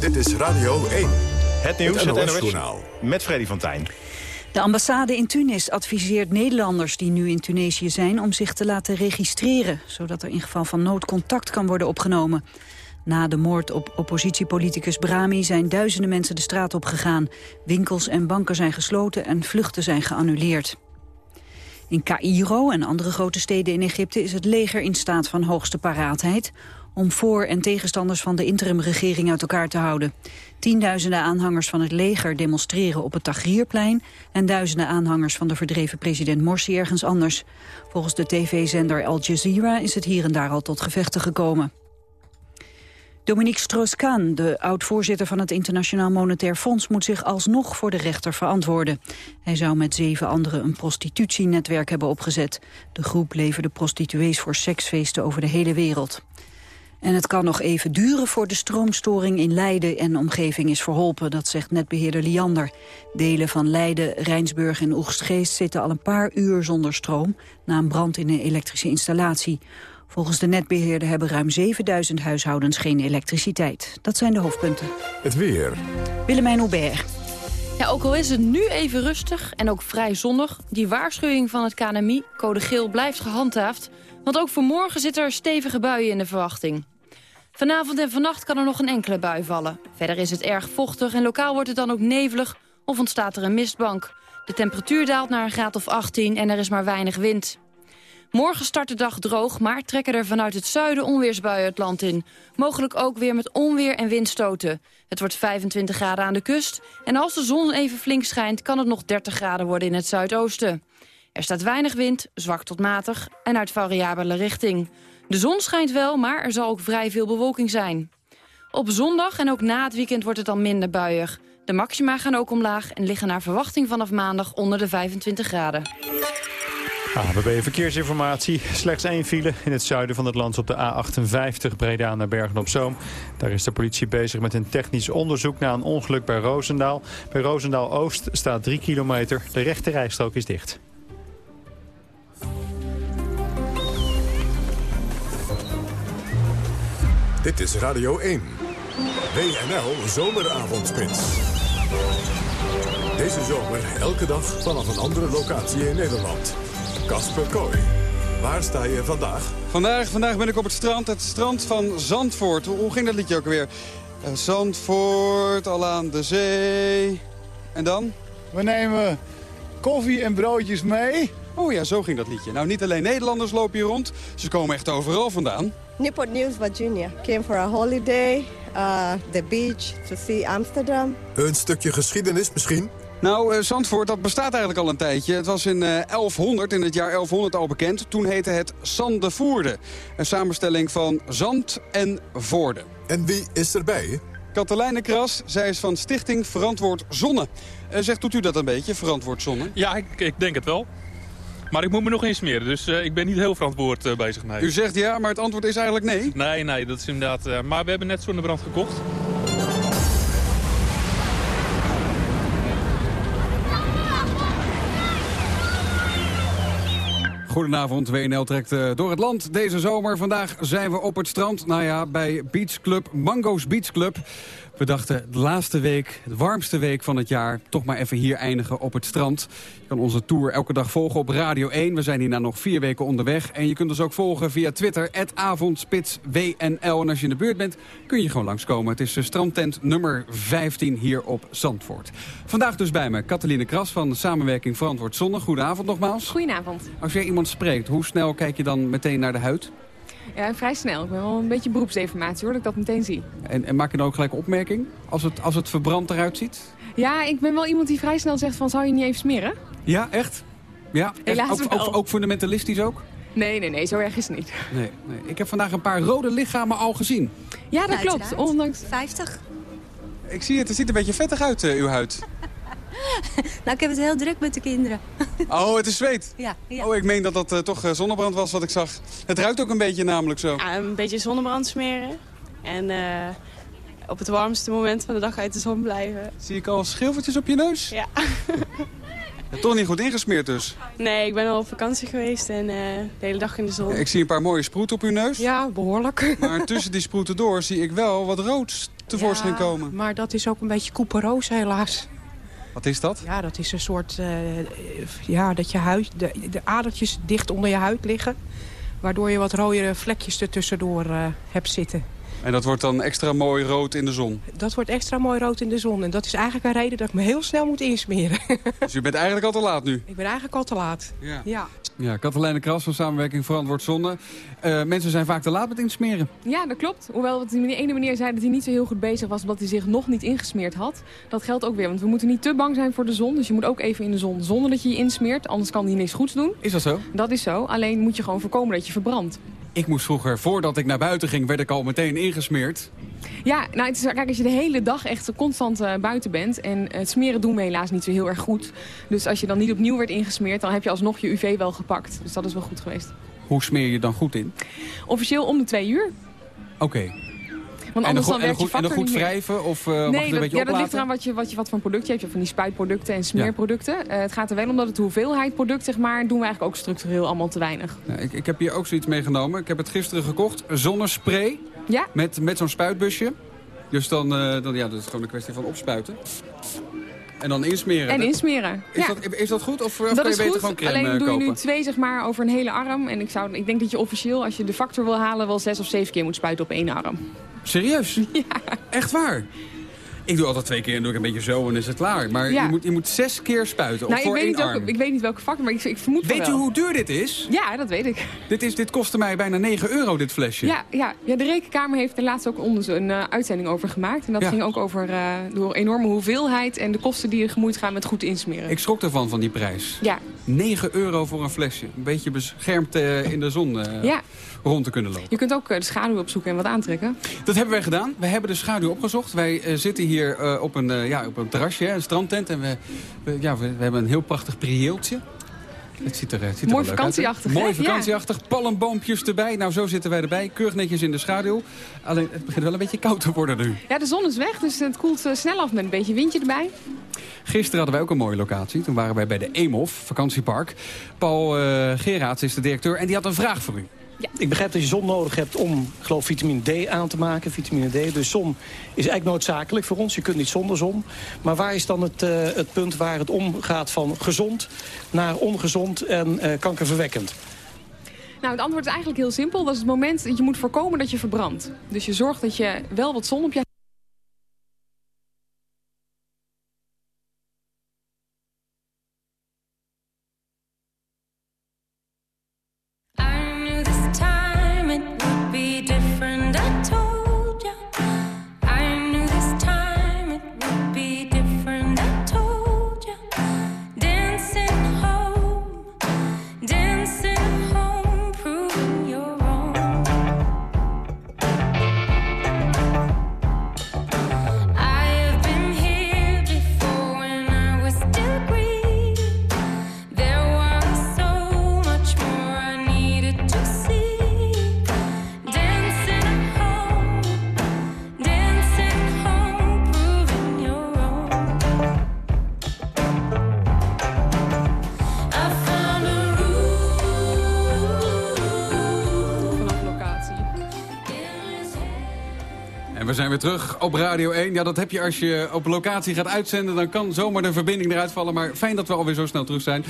Dit is Radio 1. Het nieuws, het, NOS, Journaal met Freddy van Tijn. De ambassade in Tunis adviseert Nederlanders die nu in Tunesië zijn... om zich te laten registreren, zodat er in geval van nood contact kan worden opgenomen. Na de moord op oppositiepoliticus Brahmi zijn duizenden mensen de straat op gegaan. Winkels en banken zijn gesloten en vluchten zijn geannuleerd. In Cairo en andere grote steden in Egypte is het leger in staat van hoogste paraatheid om voor- en tegenstanders van de interimregering uit elkaar te houden. Tienduizenden aanhangers van het leger demonstreren op het Tahrirplein... en duizenden aanhangers van de verdreven president Morsi ergens anders. Volgens de tv-zender Al Jazeera is het hier en daar al tot gevechten gekomen. Dominique Strauss-Kaan, de oud-voorzitter van het Internationaal Monetair Fonds... moet zich alsnog voor de rechter verantwoorden. Hij zou met zeven anderen een prostitutienetwerk hebben opgezet. De groep leverde prostituees voor seksfeesten over de hele wereld. En het kan nog even duren voor de stroomstoring in Leiden en omgeving is verholpen, dat zegt netbeheerder Liander. Delen van Leiden, Rijnsburg en Oegstgeest zitten al een paar uur zonder stroom na een brand in een elektrische installatie. Volgens de netbeheerder hebben ruim 7000 huishoudens geen elektriciteit. Dat zijn de hoofdpunten. Het weer. Willemijn Hubert. Ja, ook al is het nu even rustig en ook vrij zonnig... die waarschuwing van het KNMI, code geel, blijft gehandhaafd... want ook voor morgen zitten er stevige buien in de verwachting. Vanavond en vannacht kan er nog een enkele bui vallen. Verder is het erg vochtig en lokaal wordt het dan ook nevelig... of ontstaat er een mistbank. De temperatuur daalt naar een graad of 18 en er is maar weinig wind. Morgen start de dag droog, maar trekken er vanuit het zuiden onweersbuien het land in. Mogelijk ook weer met onweer en windstoten. Het wordt 25 graden aan de kust en als de zon even flink schijnt... kan het nog 30 graden worden in het zuidoosten. Er staat weinig wind, zwak tot matig en uit variabele richting. De zon schijnt wel, maar er zal ook vrij veel bewolking zijn. Op zondag en ook na het weekend wordt het dan minder buiig. De maxima gaan ook omlaag en liggen naar verwachting vanaf maandag onder de 25 graden. ABB Verkeersinformatie. Slechts één file in het zuiden van het land op de A58 Breda naar Bergen-op-Zoom. Daar is de politie bezig met een technisch onderzoek na een ongeluk bij Roosendaal. Bij Roosendaal-Oost staat 3 kilometer. De rechte rijstrook is dicht. Dit is Radio 1. WNL Zomeravondspits. Deze zomer elke dag vanaf een andere locatie in Nederland. Kasper Kooi. Waar sta je vandaag? Vandaag, vandaag ben ik op het strand, het strand van Zandvoort. Hoe, ging dat liedje ook weer? Uh, Zandvoort, al aan de zee. En dan? We nemen koffie en broodjes mee. Oh ja, zo ging dat liedje. Nou, niet alleen Nederlanders lopen hier rond. Ze komen echt overal vandaan. Newport News, Virginia. Came for a holiday, uh, the beach, to see Amsterdam. Een stukje geschiedenis misschien? Nou, uh, Zandvoort, dat bestaat eigenlijk al een tijdje. Het was in uh, 1100, in het jaar 1100 al bekend. Toen heette het Zandevoerde. Een samenstelling van zand en voorde. En wie is erbij? Katelijne Kras, zij is van Stichting Verantwoord Zonne. Uh, zegt, doet u dat een beetje, Verantwoord Zonne? Ja, ik, ik denk het wel. Maar ik moet me nog insmeren, dus uh, ik ben niet heel verantwoord uh, bezig. Nee. U zegt ja, maar het antwoord is eigenlijk nee? Nee, nee, dat is inderdaad... Uh, maar we hebben net zonnebrand gekocht. Goedenavond, WNL trekt door het land deze zomer. Vandaag zijn we op het strand, nou ja, bij Beach Club, Mango's Beach Club. We dachten de laatste week, de warmste week van het jaar... toch maar even hier eindigen op het strand. Je kan onze tour elke dag volgen op Radio 1. We zijn hierna nog vier weken onderweg. En je kunt ons ook volgen via Twitter, avondspitswnl. En als je in de buurt bent, kun je gewoon langskomen. Het is strandtent nummer 15 hier op Zandvoort. Vandaag dus bij me Katheline Kras van Samenwerking Verantwoord Zonne. Goedenavond nogmaals. Goedenavond. Als jij iemand spreekt, hoe snel kijk je dan meteen naar de huid? Ja, vrij snel. Ik ben wel een beetje beroepsdeformatie hoor, dat ik dat meteen zie. En, en maak je dan ook gelijk opmerking als het, als het verbrand eruit ziet? Ja, ik ben wel iemand die vrij snel zegt van zou je niet even smeren? Ja, echt? Ja, echt? Ook, ook, ook, fundamentalistisch ook? Nee, nee, nee, zo erg is het niet. Nee, nee. Ik heb vandaag een paar rode lichamen al gezien. Ja, dat klopt. Ondanks... 50. Ik zie het, het ziet een beetje vettig uit, uh, uw huid. nou, ik heb het heel druk met de kinderen. oh, het is zweet? Ja. ja. Oh, ik meen dat dat uh, toch uh, zonnebrand was wat ik zag. Het ruikt ook een beetje namelijk zo. Ja, een beetje zonnebrand smeren. En uh, op het warmste moment van de dag uit de zon blijven. Zie ik al schilfertjes op je neus? Ja. toch niet goed ingesmeerd dus? Nee, ik ben al op vakantie geweest en de hele dag in de zon. Ik zie een paar mooie sproeten op uw neus. Ja, behoorlijk. Maar tussen die sproeten door zie ik wel wat rood tevoorschijn ja, komen. maar dat is ook een beetje koeperoos helaas. Wat is dat? Ja, dat is een soort... eh, ja, dat je huid, de, de adertjes dicht onder je huid liggen. Waardoor je wat rode vlekjes er tussendoor eh, hebt zitten. En dat wordt dan extra mooi rood in de zon. Dat wordt extra mooi rood in de zon. En dat is eigenlijk een reden dat ik me heel snel moet insmeren. Dus u bent eigenlijk al te laat nu. ik ben eigenlijk al te laat. Ja. ja. Ja, Katelijne Kras van Samenwerking Verantwoord Zonne. Eh, mensen zijn vaak te laat met insmeren. Ja, dat klopt. Hoewel wat die meneer, ene meneer zei dat hij niet zo heel goed bezig was... omdat hij zich nog niet ingesmeerd had. Dat geldt ook weer, want we moeten niet te bang zijn voor de zon. Dus je moet ook even in de zon zonder dat je je insmeert. Anders kan hij niks goeds doen. Is dat zo? Dat is zo. Alleen moet je gewoon voorkomen dat je verbrandt. Ik moest vroeger, voordat ik naar buiten ging, werd ik al meteen ingesmeerd. Ja, nou, het is, kijk, als je de hele dag echt constant eh, buiten bent... en het smeren doen we helaas niet zo heel erg goed. Dus als je dan niet opnieuw werd ingesmeerd... dan heb je alsnog je UV wel gepakt. Dus dat is wel goed geweest. Hoe smeer je dan goed in? Officieel om de twee uur. Oké. Want anders goed, dan werkt je goed, factor goed niet meer. wrijven of eh, mag je het Nee, een dat, beetje ja, dat ligt eraan wat je, wat je wat voor product je hebt. Je hebt van die spuitproducten en smeerproducten. Eh, het gaat er wel om dat het hoeveelheid product, zeg maar, doen we eigenlijk ook structureel allemaal te weinig. Ja, ik, ik heb hier ook zoiets meegenomen. Ik heb het gisteren gekocht. Zonnespray. Ja. Met, met zo'n spuitbusje. Dus dan, eh, dan, ja, dat is gewoon een kwestie van opspuiten. En dan insmeren. En insmeren. Is, ja. dat, is dat goed? Of, of dat kan je is beter goed, gewoon crème alleen doe je kopen? nu twee zeg maar, over een hele arm. En ik, zou, ik denk dat je officieel, als je de factor wil halen... wel zes of zeven keer moet spuiten op één arm. Serieus? Ja. Echt waar? Ik doe altijd twee keer en doe ik een beetje zo en is het klaar. Maar Ja. je, moet, je moet zes keer spuiten Nou, ik, voor weet één niet arm. welke, ik weet niet welke factor, maar ik, ik vermoed Weet u wel. hoe duur dit is? Ja, dat weet ik. Dit, is, dit kostte mij bijna 9 euro, dit flesje. Ja, ja, ja, de Rekenkamer heeft er laatst ook onder een eh, uitzending over gemaakt. En dat Ja. ging ook over eh de enorme hoeveelheid en de kosten die er gemoeid gaan met goed insmeren. Ik schrok ervan, van die prijs. Ja. 9 euro voor een flesje. Een beetje beschermd eh, in de zon eh, Ja. rond te kunnen lopen. Je kunt ook eh, de schaduw opzoeken en wat aantrekken. Dat hebben wij gedaan. We hebben de schaduw opgezocht. Wij zitten hier op, een, ja, op een terrasje, hè, een strandtent. En we, we- ja, we, we hebben een heel prachtig prieeltje. Het ziet er, het ziet er Mooi uit, hè? vakantieachtig, hè? Mooi vakantieachtig. Palmboompjes erbij. Nou, zo zitten wij erbij. Keurig netjes in de schaduw. Alleen, het begint wel een beetje koud te worden nu. Ja, de zon is weg, dus het koelt eh, snel af met een beetje windje erbij. Gisteren hadden wij ook een mooie locatie. Toen waren wij bij de Eemhof, vakantiepark. Paul eh Geraerts is de directeur en die had een vraag voor u. Ik begrijp dat je zon nodig hebt om, geloof, vitamine D aan te maken. Vitamine D. Dus zon is eigenlijk noodzakelijk voor ons. Je kunt niet zonder zon. Maar waar is dan het, eh, het punt waar het omgaat van gezond naar ongezond en eh, kankerverwekkend? Nou, het antwoord is eigenlijk heel simpel. Dat is het moment dat je moet voorkomen dat je verbrandt. Dus je zorgt dat je wel wat zon op je zijn weer terug op Radio 1. Ja, dat heb je als je op locatie gaat uitzenden. Dan kan zomaar de verbinding eruit vallen. Maar fijn dat we alweer zo snel terug zijn.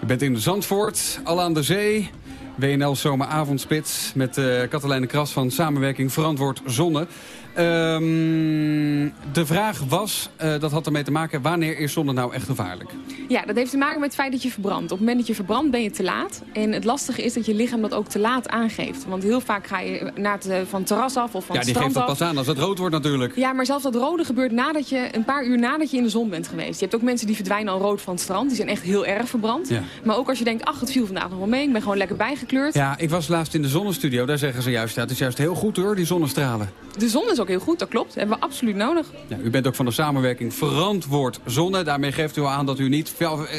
Je bent in Zandvoort, al aan de zee. WNL Zomeravondspits met uh, Katelijne Kras van Samenwerking Verantwoord Zonne. Ehm, de vraag was, eh, dat had ermee te maken, wanneer is zonne nou echt gevaarlijk? Ja, dat heeft te maken met het feit dat je verbrandt. Op het moment dat je verbrandt ben je te laat. En het lastige is dat je lichaam dat ook te laat aangeeft. Want heel vaak ga je naar het, eh, van het terras af of van Ja, het die geeft strand dat af. pas aan als het rood wordt natuurlijk. Ja, maar zelfs dat rode gebeurt nadat je een paar uur nadat je in de zon bent geweest. Je hebt ook mensen die verdwijnen al rood van het strand. Die zijn echt heel erg verbrand. Ja. Maar ook als je denkt, ach, het viel vandaag nog wel mee. Ik ben gewoon lekker bijgekleurd. Ja, ik was laatst in de zonnestudio. Daar zeggen ze juist, ja, het is juist heel goed hoor, die zonnestralen. De zon is ook heel goed, dat klopt. Dat hebben we absoluut nodig. Ja, u bent ook van de samenwerking Verantwoord Zonne. Daarmee geeft u aan dat u niet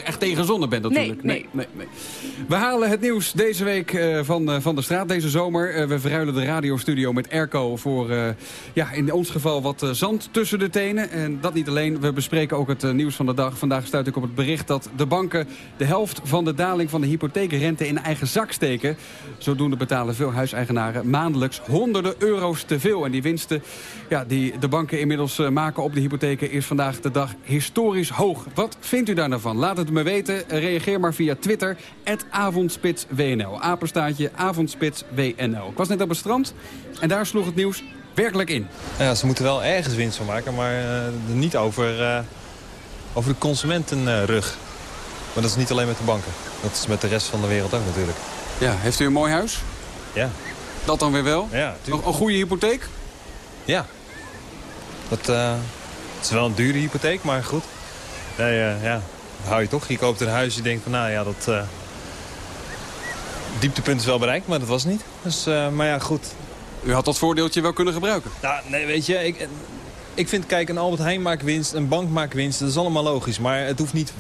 echt tegen zonne bent natuurlijk. Nee, nee, nee. We halen het nieuws deze week eh, van, eh, van de straat deze zomer. Eh, we verruilen de radiostudio met airco voor ja, in ons geval wat zand tussen de tenen. En dat niet alleen. We bespreken ook het nieuws van de dag. Vandaag stuit ik op het bericht dat de banken de helft van de daling van de hypotheekrente in eigen zak steken. Zodoende betalen veel huiseigenaren maandelijks honderden euro's te veel. En die winsten ja, die de banken inmiddels eh, maken op de hypotheken... is vandaag de dag historisch hoog. Wat vindt u daar nou van? Laat het me weten. Reageer maar via Twitter. avondspitswnl. Apenstaatje avondspitswnl. Ik was net op het strand en daar sloeg het nieuws werkelijk in. Ja, ze moeten wel ergens winst van maken, maar eh, niet over, eh, over de consumentenrug. maar dat is niet alleen met de banken. Dat is met de rest van de wereld ook natuurlijk. Ja, heeft u een mooi huis? Ja. Dat dan weer wel? Ja, Nog een goede hypotheek? Ja. Dat, eh, het is wel een dure hypotheek, maar goed. Nee, eh, ja, dat hou je toch. Je koopt een huis, je denkt van nou ja, dat... eh, dieptepunt is wel bereikt, maar dat was niet. Dus, maar ja, goed. U had dat voordeeltje wel kunnen gebruiken. Nou, nee, weet je, ik, ik vind, kijk, een Albert Heijn maakt winst, een bank maakt winst. Dat is allemaal logisch, maar het hoeft niet 50%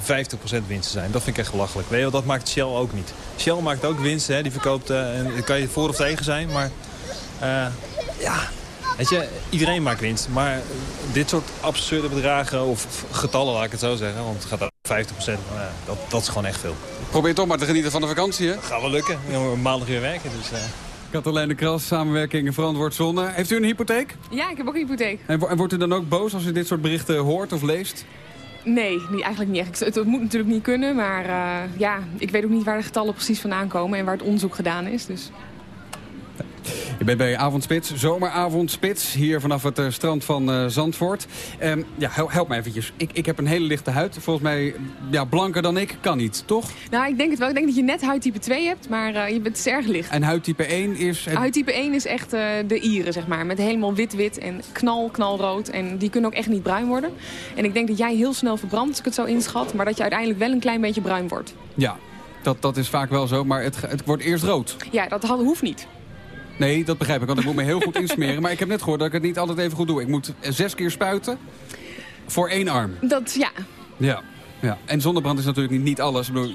winst te zijn. Dat vind ik echt belachelijk. Weet je, wel, dat maakt Shell ook niet. Shell maakt ook winst, hè, die verkoopt, en daar kan je voor of tegen zijn, maar... ja, weet je, iedereen maakt winst. Maar dit soort absurde bedragen, of getallen laat ik het zo zeggen, want het gaat naar 50%, maar ja, dat, dat is gewoon echt veel. Probeer toch maar te genieten van de vakantie, hè? Dat gaat wel lukken. We gaan maandag weer werken, dus... eh. Katelijne Kras, samenwerking Verantwoord Zonne. Heeft u een hypotheek? Ja, ik heb ook een hypotheek. En, wo- en wordt u dan ook boos als u dit soort berichten hoort of leest? Nee, niet, eigenlijk niet echt. Het, het moet natuurlijk niet kunnen, maar eh, ja, ik weet ook niet waar de getallen precies vandaan komen en waar het onderzoek gedaan is. Dus. Je bent bij Avondspits, zomeravondspits, hier vanaf het eh, strand van eh, Zandvoort. Ehm, ja, hel- help me eventjes. Ik, ik heb een hele lichte huid. Volgens mij, ja, blanker dan ik kan niet, toch? Nou, ik denk het wel. Ik denk dat je net huidtype 2 hebt, maar eh, je bent erg licht. En huidtype 1 is... Het... Huidtype 1 is echt de Ieren, zeg maar. Met helemaal wit-wit en knal, knalrood. En die kunnen ook echt niet bruin worden. En ik denk dat jij heel snel verbrandt, als ik het zo inschat. Maar dat je uiteindelijk wel een klein beetje bruin wordt. Ja, dat, dat is vaak wel zo, maar het, het wordt eerst rood. Ja, dat hoeft niet. Nee, dat begrijp ik, want ik moet me heel goed insmeren. Maar ik heb net gehoord dat ik het niet altijd even goed doe. Ik moet zes keer spuiten voor één arm. Dat, ja. Ja. Ja, en zonnebrand is natuurlijk niet, niet alles. Ik bedoel,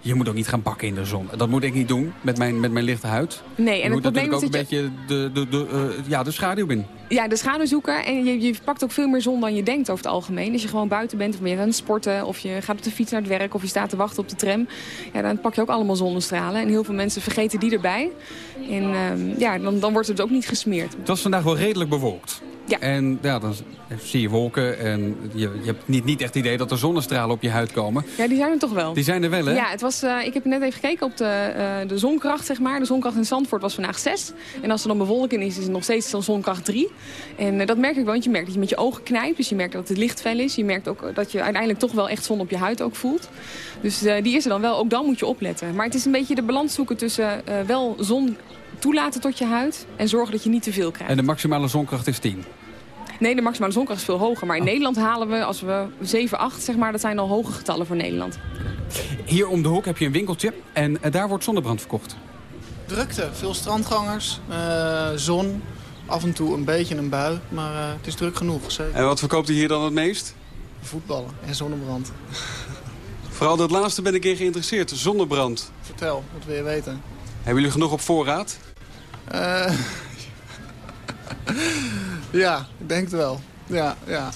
je moet ook niet gaan bakken in de zon. Dat moet ik niet doen met mijn, met mijn lichte huid. Nee, je en moet het probleem natuurlijk ook een beetje de, de, de, eh, ja, de schaduw in. Ja, de schaduw zoeken. En je, je pakt ook veel meer zon dan je denkt over het algemeen. Als je gewoon buiten bent, of je aan het sporten... of je gaat op de fiets naar het werk, of je staat te wachten op de tram... Ja, dan pak je ook allemaal zonnestralen. En heel veel mensen vergeten die erbij. En ehm, ja, dan, dan wordt het ook niet gesmeerd. Het was vandaag wel redelijk bewolkt. Ja. En ja, dan zie je wolken en je, je hebt niet, niet echt het idee dat er zonnestralen op je huid komen. Ja, die zijn er toch wel. Die zijn er wel, hè? Ja, het was, eh, ik heb net even gekeken op de, eh, de zonkracht, zeg maar. De zonkracht in Zandvoort was vandaag 6. En als er dan bewolking is, is het nog steeds zonkracht 3. En eh, dat merk ik wel, want je merkt dat je met je ogen knijpt. Dus je merkt dat het licht fel is. Je merkt ook dat je uiteindelijk toch wel echt zon op je huid ook voelt. Dus die is er dan wel. Ook dan moet je opletten. Maar het is een beetje de balans zoeken tussen wel zon toelaten tot je huid... en zorgen dat je niet te veel krijgt. En de maximale zonkracht is 10. Nee, de maximale zonkracht is veel hoger. Maar in Nederland halen we, als we 7, 8, zeg maar... dat zijn al hoge getallen voor Nederland. Hier om de hoek heb je een winkeltje en eh, daar wordt zonnebrand verkocht. Drukte, veel strandgangers, eh, zon, af en toe een beetje een bui, maar eh, het is druk genoeg. Zeker. En wat verkoopt u hier dan het meest? Voetballen en zonnebrand. Vooral dat laatste ben ik in geïnteresseerd, zonnebrand. Vertel, wat wil je weten? Hebben jullie genoeg op voorraad? Eh, ja, ik denk het wel. Ja, ja.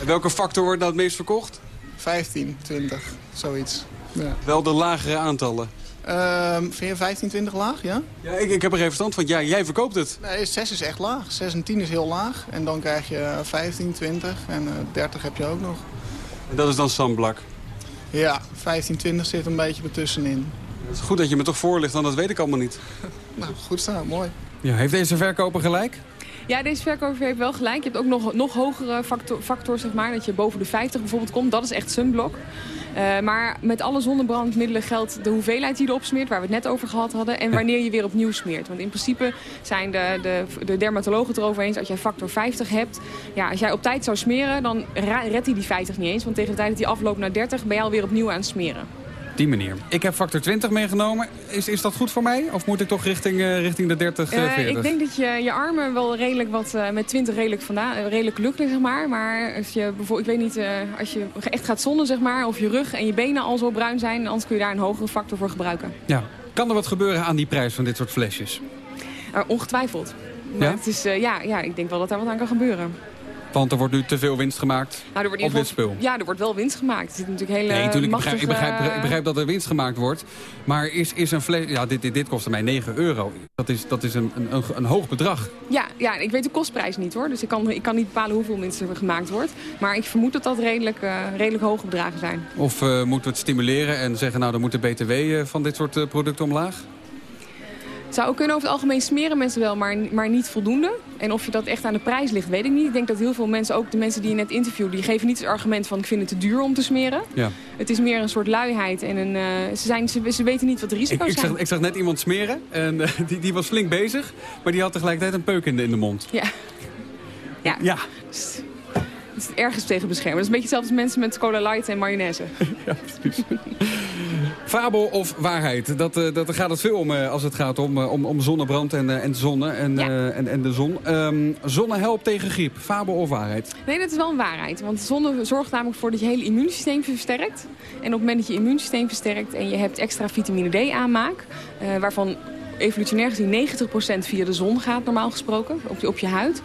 En welke factor wordt nou het meest verkocht? 15, 20, zoiets. Ja. Wel de lagere aantallen. Ehm, vind je 15, 20 laag, ja? Ja, ik, ik heb er even verstand van. Ja, jij verkoopt het. Nee, 6 is echt laag. 6 en 10 is heel laag. En dan krijg je 15, 20 en eh 30 heb je ook nog. En dat is dan Samblak. Ja, 15, 20 zit een beetje ertussenin. Het is goed dat je me toch voorlicht, want dat weet ik allemaal niet. Nou, goed staan, mooi. Ja, heeft deze verkoper gelijk? Ja, deze verkoper heeft wel gelijk. Je hebt ook nog, nog hogere factor, factor, zeg maar. Dat je boven de 50 bijvoorbeeld komt. Dat is echt sunblock. Eh, maar met alle zonnebrandmiddelen geldt de hoeveelheid die je erop smeert... waar we het net over gehad hadden... en wanneer je weer opnieuw smeert. Want in principe zijn de, de, de dermatologen het erover eens... als jij factor 50 hebt... Ja, als jij op tijd zou smeren, dan redt hij die 50 niet eens. Want tegen de tijd dat hij afloopt naar 30... ben jij alweer opnieuw aan het smeren. Die manier. Ik heb factor 20 meegenomen. Is, is dat goed voor mij? Of moet ik toch richting, eh, richting de 30, eh, Eh, 40? ik denk dat je je armen wel redelijk wat eh, met 20 redelijk, vandaan, eh, redelijk lukken, zeg maar. Maar als je bijvoorbeeld, ik weet niet, eh, als je echt gaat zonnen, zeg maar, of je rug en je benen al zo bruin zijn, anders kun je daar een hogere factor voor gebruiken. Ja. Kan er wat gebeuren aan die prijs van dit soort flesjes? Eh, ongetwijfeld. Maar Ja? het is, eh, ja, ja, ik denk wel dat daar wat aan kan gebeuren. Want er wordt nu te veel winst gemaakt Nou, er wordt op dit spul. Ja, er wordt wel winst gemaakt. Er zit natuurlijk hele Nee, natuurlijk, ik begrijp, ik, begrijp, ik begrijp dat er winst gemaakt wordt. Maar is, is een fles... Ja, dit, dit, dit kostte mij 9 euro. Dat is, dat is een, een, een, hoog bedrag. Ja, ja, ik weet de kostprijs niet hoor. Dus ik kan, ik kan niet bepalen hoeveel winst er gemaakt wordt. Maar ik vermoed dat dat redelijk, eh, redelijk hoge bedragen zijn. Of eh, moeten we het stimuleren en zeggen... nou, dan moet de BTW eh, van dit soort producten omlaag? Zou kunnen over het algemeen smeren mensen wel, maar, maar niet voldoende. En of je dat echt aan de prijs ligt, weet ik niet. Ik denk dat heel veel mensen, ook de mensen die je net interviewt... die geven niet het argument van ik vind het te duur om te smeren. Ja. Het is meer een soort luiheid en een, eh, ze, zijn, ze, ze weten niet wat de Ik, risico's ik, zijn. zag, ik zag net iemand smeren en eh, die, die was flink bezig. Maar die had tegelijkertijd een peuk in de, in de mond. Ja. Ja. Ja. Dus het is ergens tegen beschermen. Dat is een beetje hetzelfde als mensen met cola light en mayonaise. Fabel of waarheid? Dat, eh, dat, gaat het veel om eh, als het gaat om, eh, om, om zonnebrand en, en zonne en, en, en de zon. Ehm, zonne helpt tegen griep. Fabel of waarheid? Nee, dat is wel een waarheid. Want de zon zorgt namelijk voor dat je hele immuunsysteem versterkt. En op het moment dat je immuunsysteem versterkt en je hebt extra vitamine D aanmaak... waarvan evolutionair gezien 90% via de zon gaat, normaal gesproken, op je, op je huid...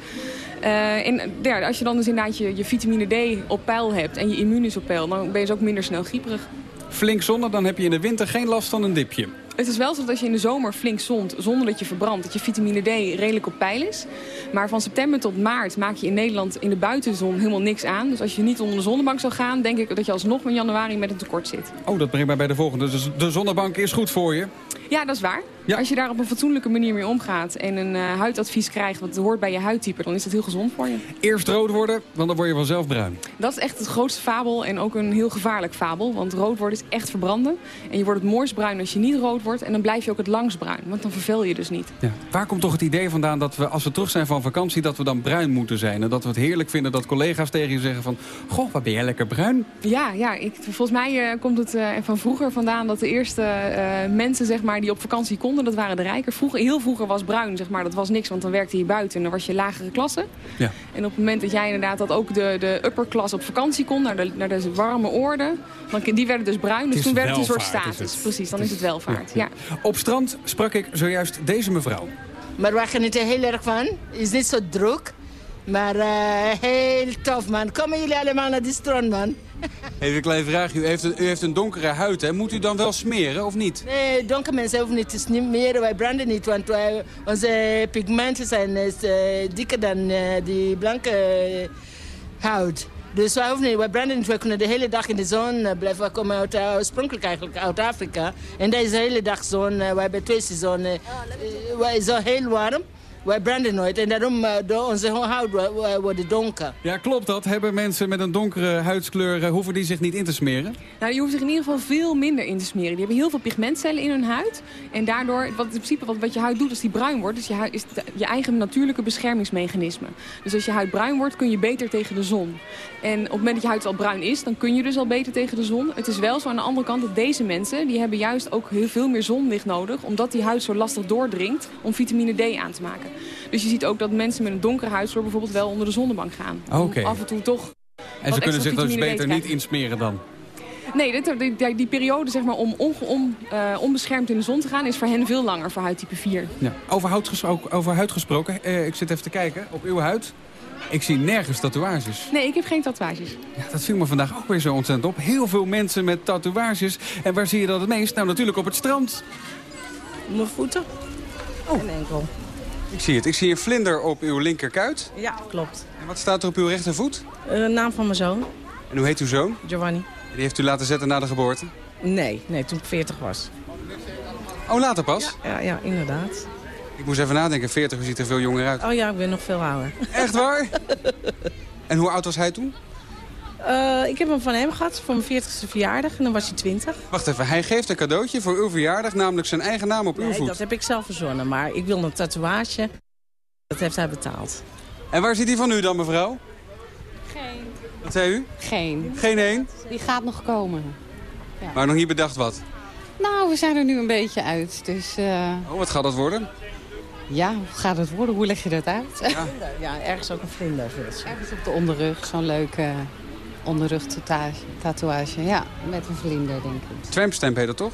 En ja, als je dan dus inderdaad je, je vitamine D op peil hebt en je immuun is op peil... dan ben je dus ook minder snel grieperig. Flink zonne, dan heb je in de winter geen last van een dipje. Het is wel zo dat als je in de zomer flink zont zonder dat je verbrandt... dat je vitamine D redelijk op peil is. Maar van september tot maart maak je in Nederland in de buitenzon helemaal niks aan. Dus als je niet onder de zonnebank zou gaan... denk ik dat je alsnog in januari met een tekort zit. Oh, dat brengt mij bij de volgende. Dus de zonnebank is goed voor je. Ja, dat is waar. Als je daar op een fatsoenlijke manier mee omgaat... en een eh, huidadvies krijgt wat hoort bij je huidtype... dan is dat heel gezond voor je. Eerst rood worden, want dan word je vanzelf bruin. Dat is echt het grootste fabel en ook een heel gevaarlijk fabel. Want rood worden is echt verbranden. En je wordt het mooist bruin als je niet rood wordt. En dan blijf je ook het langst bruin. Want dan vervel je dus niet. Ja. Waar komt toch het idee vandaan dat we, als we terug zijn van vakantie... dat we dan bruin moeten zijn? En dat we het heerlijk vinden dat collega's tegen je zeggen van... Goh, wat ben jij lekker bruin? Ja, ja ik, volgens mij eh, komt het eh, van vroeger vandaan dat de eerste eh, mensen zeg maar, die op vakantie konden, dat waren de rijken. Vroeger, heel vroeger was bruin, zeg maar, dat was niks, want dan werkte je buiten en dan was je lagere klasse. Ja. En op het moment dat jij inderdaad dat ook de, de upper class op vakantie kon, naar de, naar de warme oorden, dan, die werden dus bruin. Dus toen werd het een soort status. Precies, dan is het welvaart. Ja. Op strand sprak ik zojuist deze mevrouw. Maar wij genieten er heel erg van. Het is niet zo druk. Maar eh, heel tof, man. Komen jullie allemaal naar die strand, man? Even een klein vraagje. U heeft een, u heeft een donkere huid, hè? Moet u dan wel smeren of niet? Nee, donkere mensen hoeven niet te smeren. Wij branden niet, want wij, onze pigmenten zijn eh, dikker dan eh, die blanke eh, huid. Dus wij hoeven niet, wij branden niet. Wij kunnen de hele dag in de zon eh, blijven. Wij komen uit, uh, oorspronkelijk eigenlijk uit Afrika. En daar is de hele dag zon. Uh, wij hebben twee seizoenen. Uh, wij is heel warm. Wij branden nooit en daarom uh, door onze huid wordt donker. Ja, klopt dat? Hebben mensen met een donkere huidskleur, uh, hoeven die zich niet in te smeren? Nou, die hoeven zich in ieder geval veel minder in te smeren. Die hebben heel veel pigmentcellen in hun huid. En daardoor, wat in principe wat, wat je huid doet als die bruin wordt, is je, huid, is de, je eigen natuurlijke beschermingsmechanisme. Dus als je huid bruin wordt, kun je beter tegen de zon. En op het moment dat je huid al bruin is, dan kun je dus al beter tegen de zon. Het is wel zo aan de andere kant dat deze mensen, die hebben juist ook heel veel meer zonlicht nodig, omdat die huid zo lastig doordringt om vitamine D aan te maken. Dus je ziet ook dat mensen met een donkere huidskleur bijvoorbeeld wel onder de zonnebank gaan. Okay. Af en toe toch. En ze kunnen zich dus beter niet insmeren dan? Nee, dit, die, die, periode zeg maar, om on, uh, onbeschermd in de zon te gaan is voor hen veel langer, voor huidtype 4. Ja. Over, huid gesproken, over huid gesproken, uh, ik zit even te kijken op uw huid. Ik zie nergens tatoeages. Nee, ik heb geen tatoeages. Ja, dat viel me vandaag ook weer zo ontzettend op. Heel veel mensen met tatoeages. En waar zie je dat het meest? Nou, natuurlijk op het strand. Mijn voeten. Oh. En enkel. Ik zie het. Ik zie een vlinder op uw linkerkuit. Ja, klopt. En wat staat er op uw rechtervoet? Uh, naam van mijn zoon. En hoe heet uw zoon? Giovanni. En die heeft u laten zetten na de geboorte? Nee, nee, toen ik 40 was. Oh, later pas? Ja, ja, ja, inderdaad. Ik moest even nadenken, 40 u ziet er veel jonger uit. Oh ja, ik ben nog veel ouder. Echt waar? en hoe oud was hij toen? Uh, ik heb hem van hem gehad voor mijn 40ste verjaardag en dan was hij 20. Wacht even, hij geeft een cadeautje voor uw verjaardag, namelijk zijn eigen naam op uw nee, voet. dat heb ik zelf verzonnen, maar ik wil een tatoeage. Dat heeft hij betaald. En waar zit die van u dan, mevrouw? Geen. Wat zei u? Geen. Geen één? Die gaat nog komen. Ja. Maar nog niet bedacht wat? Nou, we zijn er nu een beetje uit, dus... Uh... Oh, wat gaat dat worden? Ja, hoe gaat het worden? Hoe leg je dat uit? Ja, ja ergens ook een vlinder. Ergens op de onderrug, zo'n leuke onderrug-tatoeage. Ja, met een vlinder, denk ik. Trampstamp heet dat toch?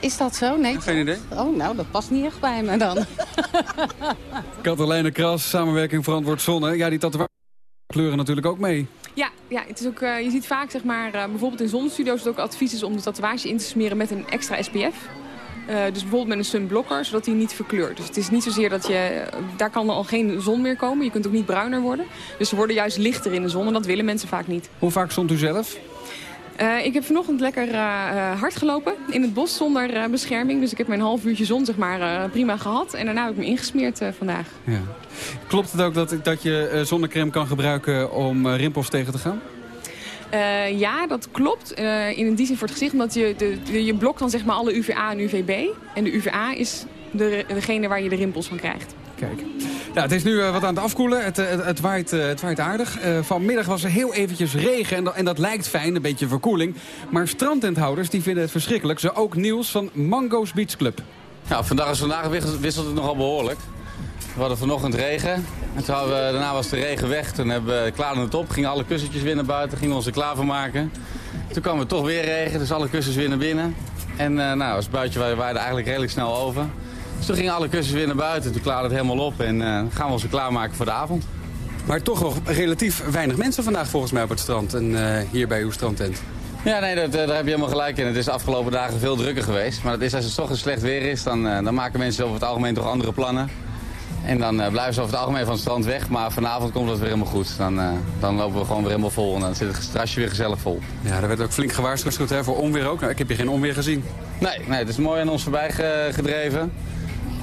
Is dat zo? Nee. Geen idee. Oh, nou, dat past niet echt bij me dan. Katelijne Kras, samenwerking verantwoord zonne. Ja, die tatoeage kleuren natuurlijk ook mee. Ja, ja het is ook, eh, je ziet vaak, zeg maar, eh, bijvoorbeeld in zonnestudio's... het ook advies is om de tatoeage in te smeren met een extra SPF. Eh, dus bijvoorbeeld met een sunblocker, zodat hij niet verkleurt. Dus het is niet zozeer dat je... Daar kan al geen zon meer komen. Je kunt ook niet bruiner worden. Dus ze worden juist lichter in de zon en dat willen mensen vaak niet. Hoe vaak stond u zelf? Uh, ik heb vanochtend lekker uh, hard gelopen in het bos zonder uh, bescherming. Dus ik heb mijn half uurtje zon zeg maar, prima gehad. En daarna heb ik me ingesmeerd vandaag. Ja. Klopt het ook dat, dat je zonnecrème kan gebruiken om rimpels tegen te gaan? Ja, dat klopt. in die zin voor het gezicht. Omdat je, de, je blokt dan zeg maar alle UVA en UVB. En de UVA is de, degene waar je de rimpels van krijgt. Kijk. Ja, het is nu uh, wat aan het afkoelen. Het, het, het, waait, uh, het waait aardig. Uh, vanmiddag was er heel eventjes regen en dat, en dat lijkt fijn, een beetje verkoeling. Maar strandtenthouders die vinden het verschrikkelijk. Zo ook Niels van Mango's Beach Club. Ja, vandaag is vandaag wisselt het nogal behoorlijk. We hadden vanochtend regen. En toen we, daarna was de regen weg. Toen hebben we klaarden het op. Gingen alle kussentjes weer naar buiten. Gingen we ons er klaar voor maken. Toen kwam er toch weer regen. Dus alle kussens weer naar binnen. En nou, het buitje waaide eigenlijk redelijk snel over. Dus toen gingen alle kussens weer naar buiten. Toen klaarde het helemaal op en uh, gaan we ons weer klaarmaken voor de avond. Maar toch nog relatief weinig mensen vandaag volgens mij op het strand. En uh, hier bij uw strandtent. Ja, nee, dat, daar heb je helemaal gelijk in. Het is de afgelopen dagen veel drukker geweest. Maar dat is, als het toch een slecht weer is, dan, uh, dan maken mensen over het algemeen toch andere plannen. En dan uh, blijven ze over het algemeen van het strand weg. Maar vanavond komt het weer helemaal goed. Dan, uh, dan lopen we gewoon weer helemaal vol. En dan zit het strasje weer gezellig vol. Ja, er werd ook flink gewaarschuwd hè, voor onweer ook. Nou, ik heb hier geen onweer gezien. Nee, nee, het is mooi aan ons voorbij gedreven.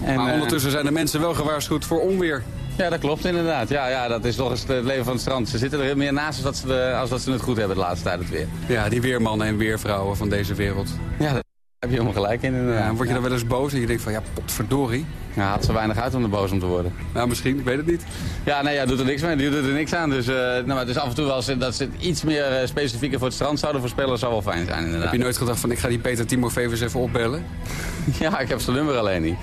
En, maar ondertussen zijn de mensen wel gewaarschuwd voor onweer. Ja, dat klopt inderdaad. Ja, ja, dat is toch eens het leven van het strand. Ze zitten er meer naast als dat, ze als dat ze het goed hebben de laatste tijd het weer. Ja, die weermannen en weervrouwen van deze wereld. Ja, heb je helemaal gelijk in. Ja, word je dan wel eens boos en je denkt van ja, potverdorie. Ja, had ze weinig uit om er boos om te worden. Nou, misschien, ik weet het niet. Ja, nee, ja, doet er niks mee. Die doet er niks aan. Dus, uh, nou, maar het is af en toe wel dat ze het iets meer uh, specifieker voor het strand zouden voorspellen, zou wel fijn zijn inderdaad. Heb je nooit gedacht van ik ga die Peter Timofeevers even opbellen? ja, ik heb zijn nummer alleen niet.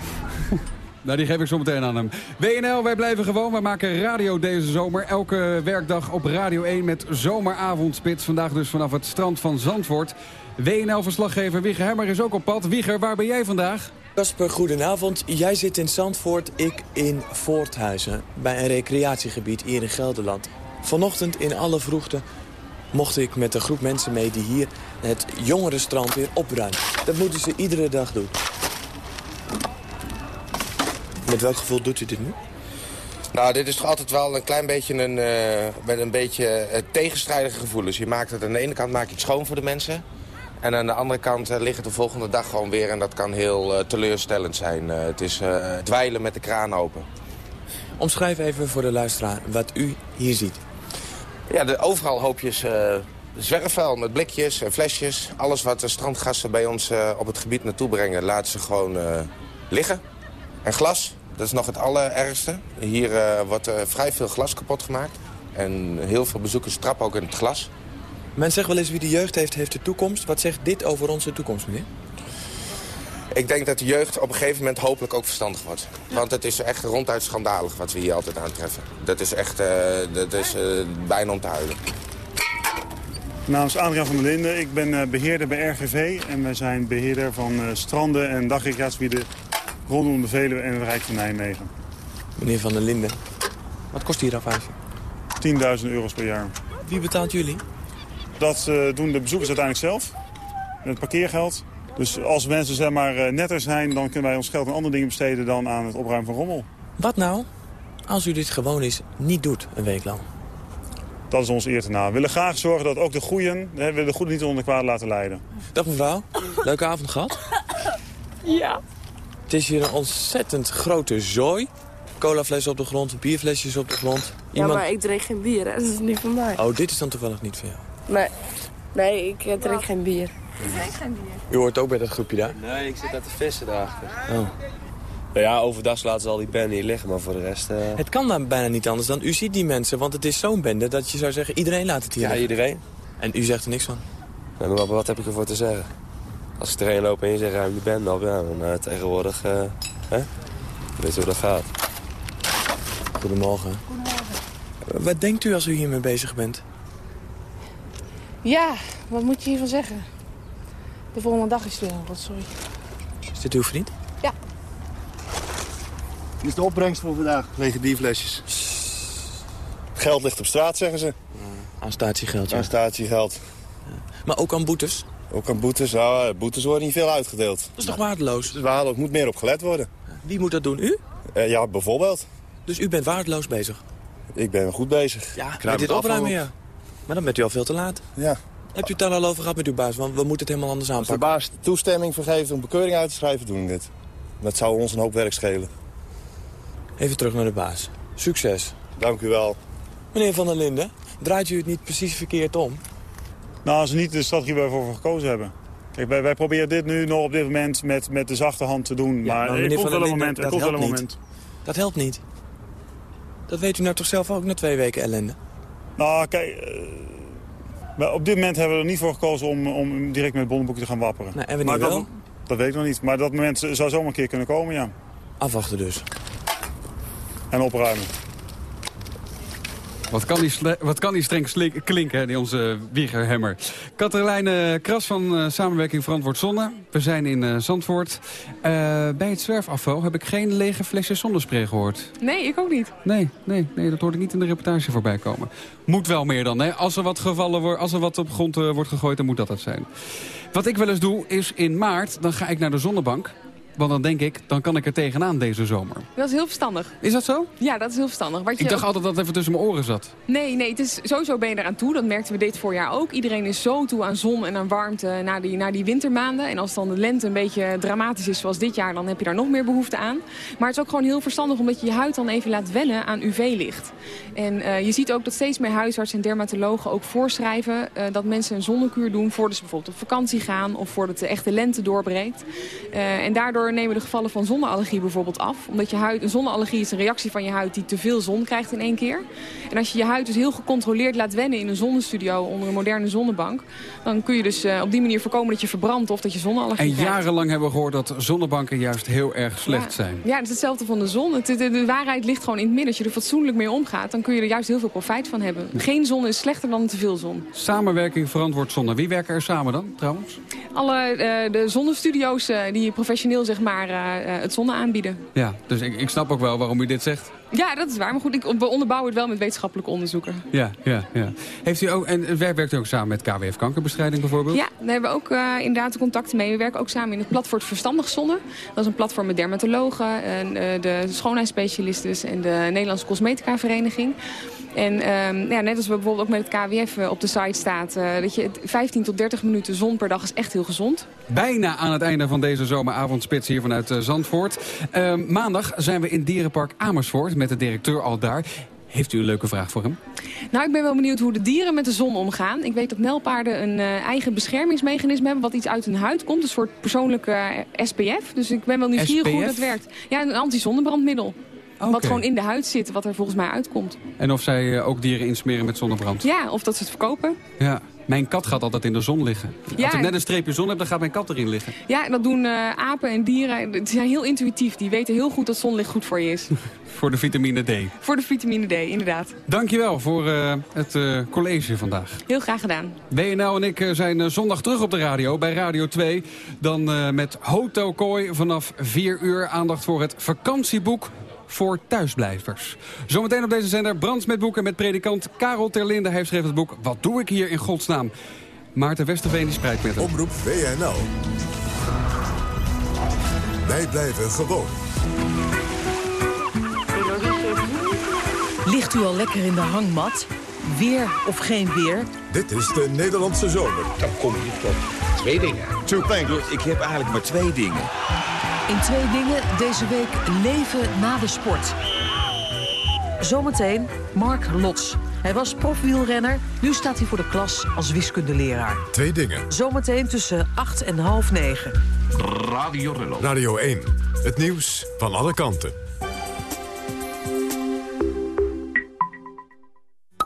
Nou, die geef ik zo meteen aan hem. WNL, wij blijven gewoon. Wij maken radio deze zomer. Elke werkdag op Radio 1 met zomeravondspits. Vandaag dus vanaf het strand van Zandvoort. WNL-verslaggever Wieger Hemmer is ook op pad. Wieger, waar ben jij vandaag? Kasper, goedenavond. Jij zit in Zandvoort, ik in Voorthuizen. Bij een recreatiegebied hier in Gelderland. Vanochtend in alle vroegte mocht ik met een groep mensen mee die hier het jongerenstrand weer opruimen. Dat moeten ze iedere dag doen. Met welk gevoel doet u dit nu? Nou, dit is toch altijd wel een klein beetje een, uh, met een beetje uh, tegenstrijdige gevoelens. Je maakt het aan de ene kant maak je het schoon voor de mensen. En aan de andere kant uh, ligt het de volgende dag gewoon weer. En dat kan heel teleurstellend zijn. het is dweilen met de kraan open. Omschrijf even voor de luisteraar wat u hier ziet. Ja, de, overal hoopjes zwerfvuil met blikjes en flesjes. Alles wat de strandgasten bij ons op het gebied naartoe brengen, laten ze gewoon liggen. En glas, dat is nog het allerergste. Hier wordt vrij veel glas kapot gemaakt. En heel veel bezoekers trappen ook in het glas. Men zegt wel eens wie de jeugd heeft, heeft de toekomst. Wat zegt dit over onze toekomst, meneer? Ik denk dat de jeugd op een gegeven moment hopelijk ook verstandig wordt. Want het is echt ronduit schandalig wat we hier altijd aantreffen. Dat is echt uh, dat is, bijna om te huilen. Is Adriaan van der Linden. Ik ben beheerder bij RGV. En wij zijn beheerder van stranden en dagrecreatiegebieden rondom de Veluwe en het Rijk van Nijmegen. Meneer Van der Linden, wat kost hier afwijzing? 10.000 euro's per jaar. Wie betaalt jullie? Dat uh, doen de bezoekers uiteindelijk zelf. Met het parkeergeld. Dus als mensen zeg maar, uh, netter zijn, dan kunnen wij ons geld aan andere dingen besteden dan aan het opruimen van rommel. Wat nou als u dit gewoon eens niet doet, een week lang? Dat is ons eer te na. We willen graag zorgen dat ook de goeien, we willen de goede niet onder kwaad laten leiden. Dag mevrouw, leuke avond gehad? Ja. Het is hier een ontzettend grote zooi. Colaflessen op de grond, bierflesjes op de grond. Iemand... Ja, maar ik drink geen bier, hè? dat is niet van mij. Oh, dit is dan toevallig niet voor jou? Nee, nee ik drink geen bier. Ik drink geen bier. U hoort ook bij dat groepje daar? Nee, ik zit daar te vissen daarachter. Oh. Nou ja, overdag laten ze al die benden hier liggen, maar voor de rest... Uh... Het kan dan bijna niet anders dan u ziet die mensen, want het is zo'n bende dat je zou zeggen iedereen laat het hier Ja, liggen. iedereen. En u zegt er niks van? Maar wat, wat heb ik ervoor te zeggen? Als ik erheen loop en je zegt ruim die bende op, ja, dan uh, tegenwoordig... Uh, hè? Weet je hoe dat gaat. Goedemorgen. Goedemorgen. Wat denkt u als u hiermee bezig bent? Ja, wat moet je hiervan zeggen? De volgende dag is weer een rotzooi. Is dit uw vriend? Ja. Dit is de opbrengst voor vandaag. Lege bierflesjes. Geld ligt op straat, zeggen ze. Aan statiegeld, ja. Aan statiegeld. Maar ook aan boetes? Ook aan boetes. Nou, boetes worden niet veel uitgedeeld. Dat is toch waardeloos? Dat is waardeloos. moet meer op gelet worden. Wie moet dat doen? U? Eh, ja, bijvoorbeeld. Dus u bent waardeloos bezig? Ik ben goed bezig. Ja, met dit het opruimen, ja. Maar dan bent u al veel te laat. Ja. Hebt u het daar al over gehad met uw baas? Want we moeten het helemaal anders Als de aanpakken. baas toestemming vergeeft om bekeuring uit te schrijven, doen we dit. Dat zou ons een hoop werk schelen. Even terug naar de baas. Succes. Dank u wel. Meneer Van der Linden, draait u het niet precies verkeerd om? Nou, als we niet de strategie waar we voor gekozen hebben. Kijk, wij, wij proberen dit nu nog op dit moment met, met de zachte hand te doen. maar maar er meneer komt Van wel der een Linden, moment. Dat komt wel een helpt moment. Dat helpt niet. Dat weet u nou toch zelf ook na twee weken ellende? Nou, kijk, eh, maar op dit moment hebben we er niet voor gekozen om, om direct met bonnenboeken te gaan wapperen. Nee, en wanneer Maar dat, wel? Dat weet ik nog niet. Maar dat moment zou zomaar een keer kunnen komen, ja. Afwachten dus. En opruimen. Wat kan die, wat kan die streng klinken, hè, die onze wiegerhemmer. Katelijne Kras van eh, Samenwerking Verantwoord Zonne. We zijn in eh, Zandvoort. Eh, bij het zwerfafval heb ik geen lege flesjes zonnespray gehoord. Nee, ik ook niet. Nee, nee, nee, dat hoorde ik niet in de reportage voorbij komen. Moet wel meer dan, hè. Als er wat, gevallen wordt, als er wat op grond eh, wordt gegooid, dan moet dat het zijn. Wat ik wel eens doe, is in maart, dan ga ik naar de zonnebank. Want dan denk ik, dan kan ik er tegenaan deze zomer. Dat is heel verstandig. Is dat zo? Ja, dat is heel verstandig. Wat je Ik dacht ook- altijd dat het even tussen mijn oren zat. Nee, nee, het is, sowieso ben je eraan toe. Dat merkten we dit voorjaar ook. Iedereen is zo toe aan zon en aan warmte na die, na die wintermaanden. En als dan de lente een beetje dramatisch is zoals dit jaar... dan heb je daar nog meer behoefte aan. Maar het is ook gewoon heel verstandig omdat je je huid dan even laat wennen aan UV-licht. En eh, je ziet ook dat steeds meer huisartsen en dermatologen ook voorschrijven... eh, dat mensen een zonnekuur doen voordat ze bijvoorbeeld op vakantie gaan... of voordat de echte lente doorbreekt. Eh, en daardoor nemen de gevallen van zonneallergie bijvoorbeeld af. Omdat je huid, een zonneallergie is een reactie van je huid die te veel zon krijgt in één keer. En als je je huid dus heel gecontroleerd laat wennen in een zonnestudio onder een moderne zonnebank... dan kun je dus eh, op die manier voorkomen dat je verbrandt of dat je zonneallergie En krijgt. jarenlang hebben we gehoord dat zonnebanken juist heel erg slecht zijn. Ja, het is hetzelfde van de zon. Het, de, de waarheid ligt gewoon in het midden. Als je er fatsoenlijk mee omgaat, dan kun je er juist heel veel profijt van hebben. Geen zon is slechter dan te veel zon. Samenwerking verantwoord zonne. Wie werken er samen dan, trouwens? Alle eh, de zonnestudio's eh, die professioneel zeg maar, eh, eh, het zonne aanbieden. Ja, dus ik, ik snap ook wel waarom u dit zegt. Ja, dat is waar. Maar goed, ik, we onderbouwen het wel met wetenschappelijke onderzoeken. Ja, ja, ja. Heeft u ook, en werkt u ook samen met KWF Kankerbestrijding bijvoorbeeld? Ja, daar hebben we ook eh, inderdaad contacten mee. We werken ook samen in het platform Verstandig Zonne. Dat is een platform met dermatologen, en, de schoonheidsspecialisten en de Nederlandse Cosmetica Vereniging. En ehm, ja, net als we bijvoorbeeld ook met het KWF eh, op de site staat... eh, dat je het 15 tot 30 minuten zon per dag is echt heel gezond. Bijna aan het einde van deze zomeravondspits hier vanuit eh, Zandvoort. Eh, maandag zijn we in Dierenpark Amersfoort met de directeur al daar. Heeft u een leuke vraag voor hem? Nou, ik ben wel benieuwd hoe de dieren met de zon omgaan. Ik weet dat nelpaarden een eigen beschermingsmechanisme hebben... wat iets uit hun huid komt, een soort persoonlijke SPF. Dus ik ben wel nieuwsgierig hoe dat werkt. Ja, een anti-zonnebrandmiddel. Wat gewoon in de huid zit, wat er volgens mij uitkomt. En of zij eh, ook dieren insmeren met zonnebrand? Ja, of dat ze het verkopen. Ja. Mijn kat gaat altijd in de zon liggen. Ja. Als ik net een streepje zon heb, dan gaat mijn kat erin liggen. Ja, dat doen eh, apen en dieren. Die zijn heel intuïtief. Die weten heel goed dat zonlicht goed voor je is. Voor de vitamine D. voor de vitamine D, inderdaad. Dankjewel voor eh, het college vandaag. Heel graag gedaan. WNL en ik zijn zondag terug op de radio bij Radio 2. Dan met Hoto Kooi vanaf 4 uur aandacht voor het vakantieboek voor thuisblijvers. Zometeen op deze zender Brands met boeken met predikant Karel Terlinde. Hij schreef het boek Wat doe ik hier in godsnaam? Maarten Westerveen die spreekt met hem. Omroep WNL. Wij blijven gewoon. Ligt u al lekker in de hangmat? Weer of geen weer? Dit is de Nederlandse zomer. Dan kom je tot twee dingen. Two things. Ik heb eigenlijk maar twee dingen. In twee dingen deze week leven na de sport. Zometeen Mark Lots. Hij was profwielrenner, nu staat hij voor de klas als wiskundeleraar. Twee dingen. Zometeen tussen 8 en half 9. Radio Rello. Radio 1. Het nieuws van alle kanten.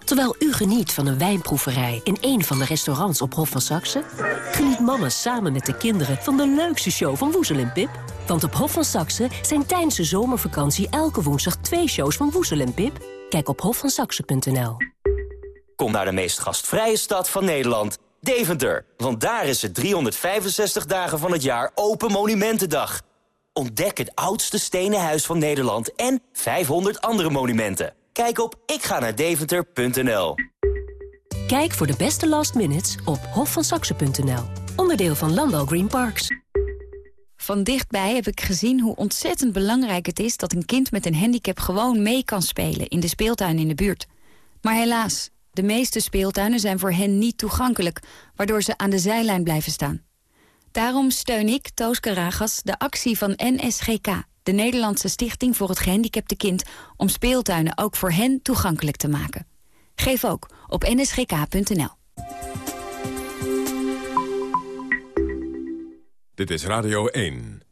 Terwijl u geniet van een wijnproeverij in een van de restaurants op Hof van Saxe... geniet mama samen met de kinderen van de leukste show van Woezel en Pip. Want op Hof van Saxe zijn tijdens de zomervakantie elke woensdag twee shows van Woezel en Pip. Kijk op hofvansaxe.nl. Kom naar de meest gastvrije stad van Nederland, Deventer. Want daar is het 365 dagen van het jaar Open Monumentendag. Ontdek het oudste stenen huis van Nederland en 500 andere monumenten. Kijk op ikga Kijk voor de beste last minutes op hofvansaxen.nl. Onderdeel van Landal Green Parks. Van dichtbij heb ik gezien hoe ontzettend belangrijk het is... dat een kind met een handicap gewoon mee kan spelen in de speeltuin in de buurt. Maar helaas, de meeste speeltuinen zijn voor hen niet toegankelijk... waardoor ze aan de zijlijn blijven staan. Daarom steun ik, Toos Karagas, de actie van NSGK... de Nederlandse Stichting voor het Gehandicapte Kind... om speeltuinen ook voor hen toegankelijk te maken. Geef ook op nsgk.nl. Dit is Radio 1.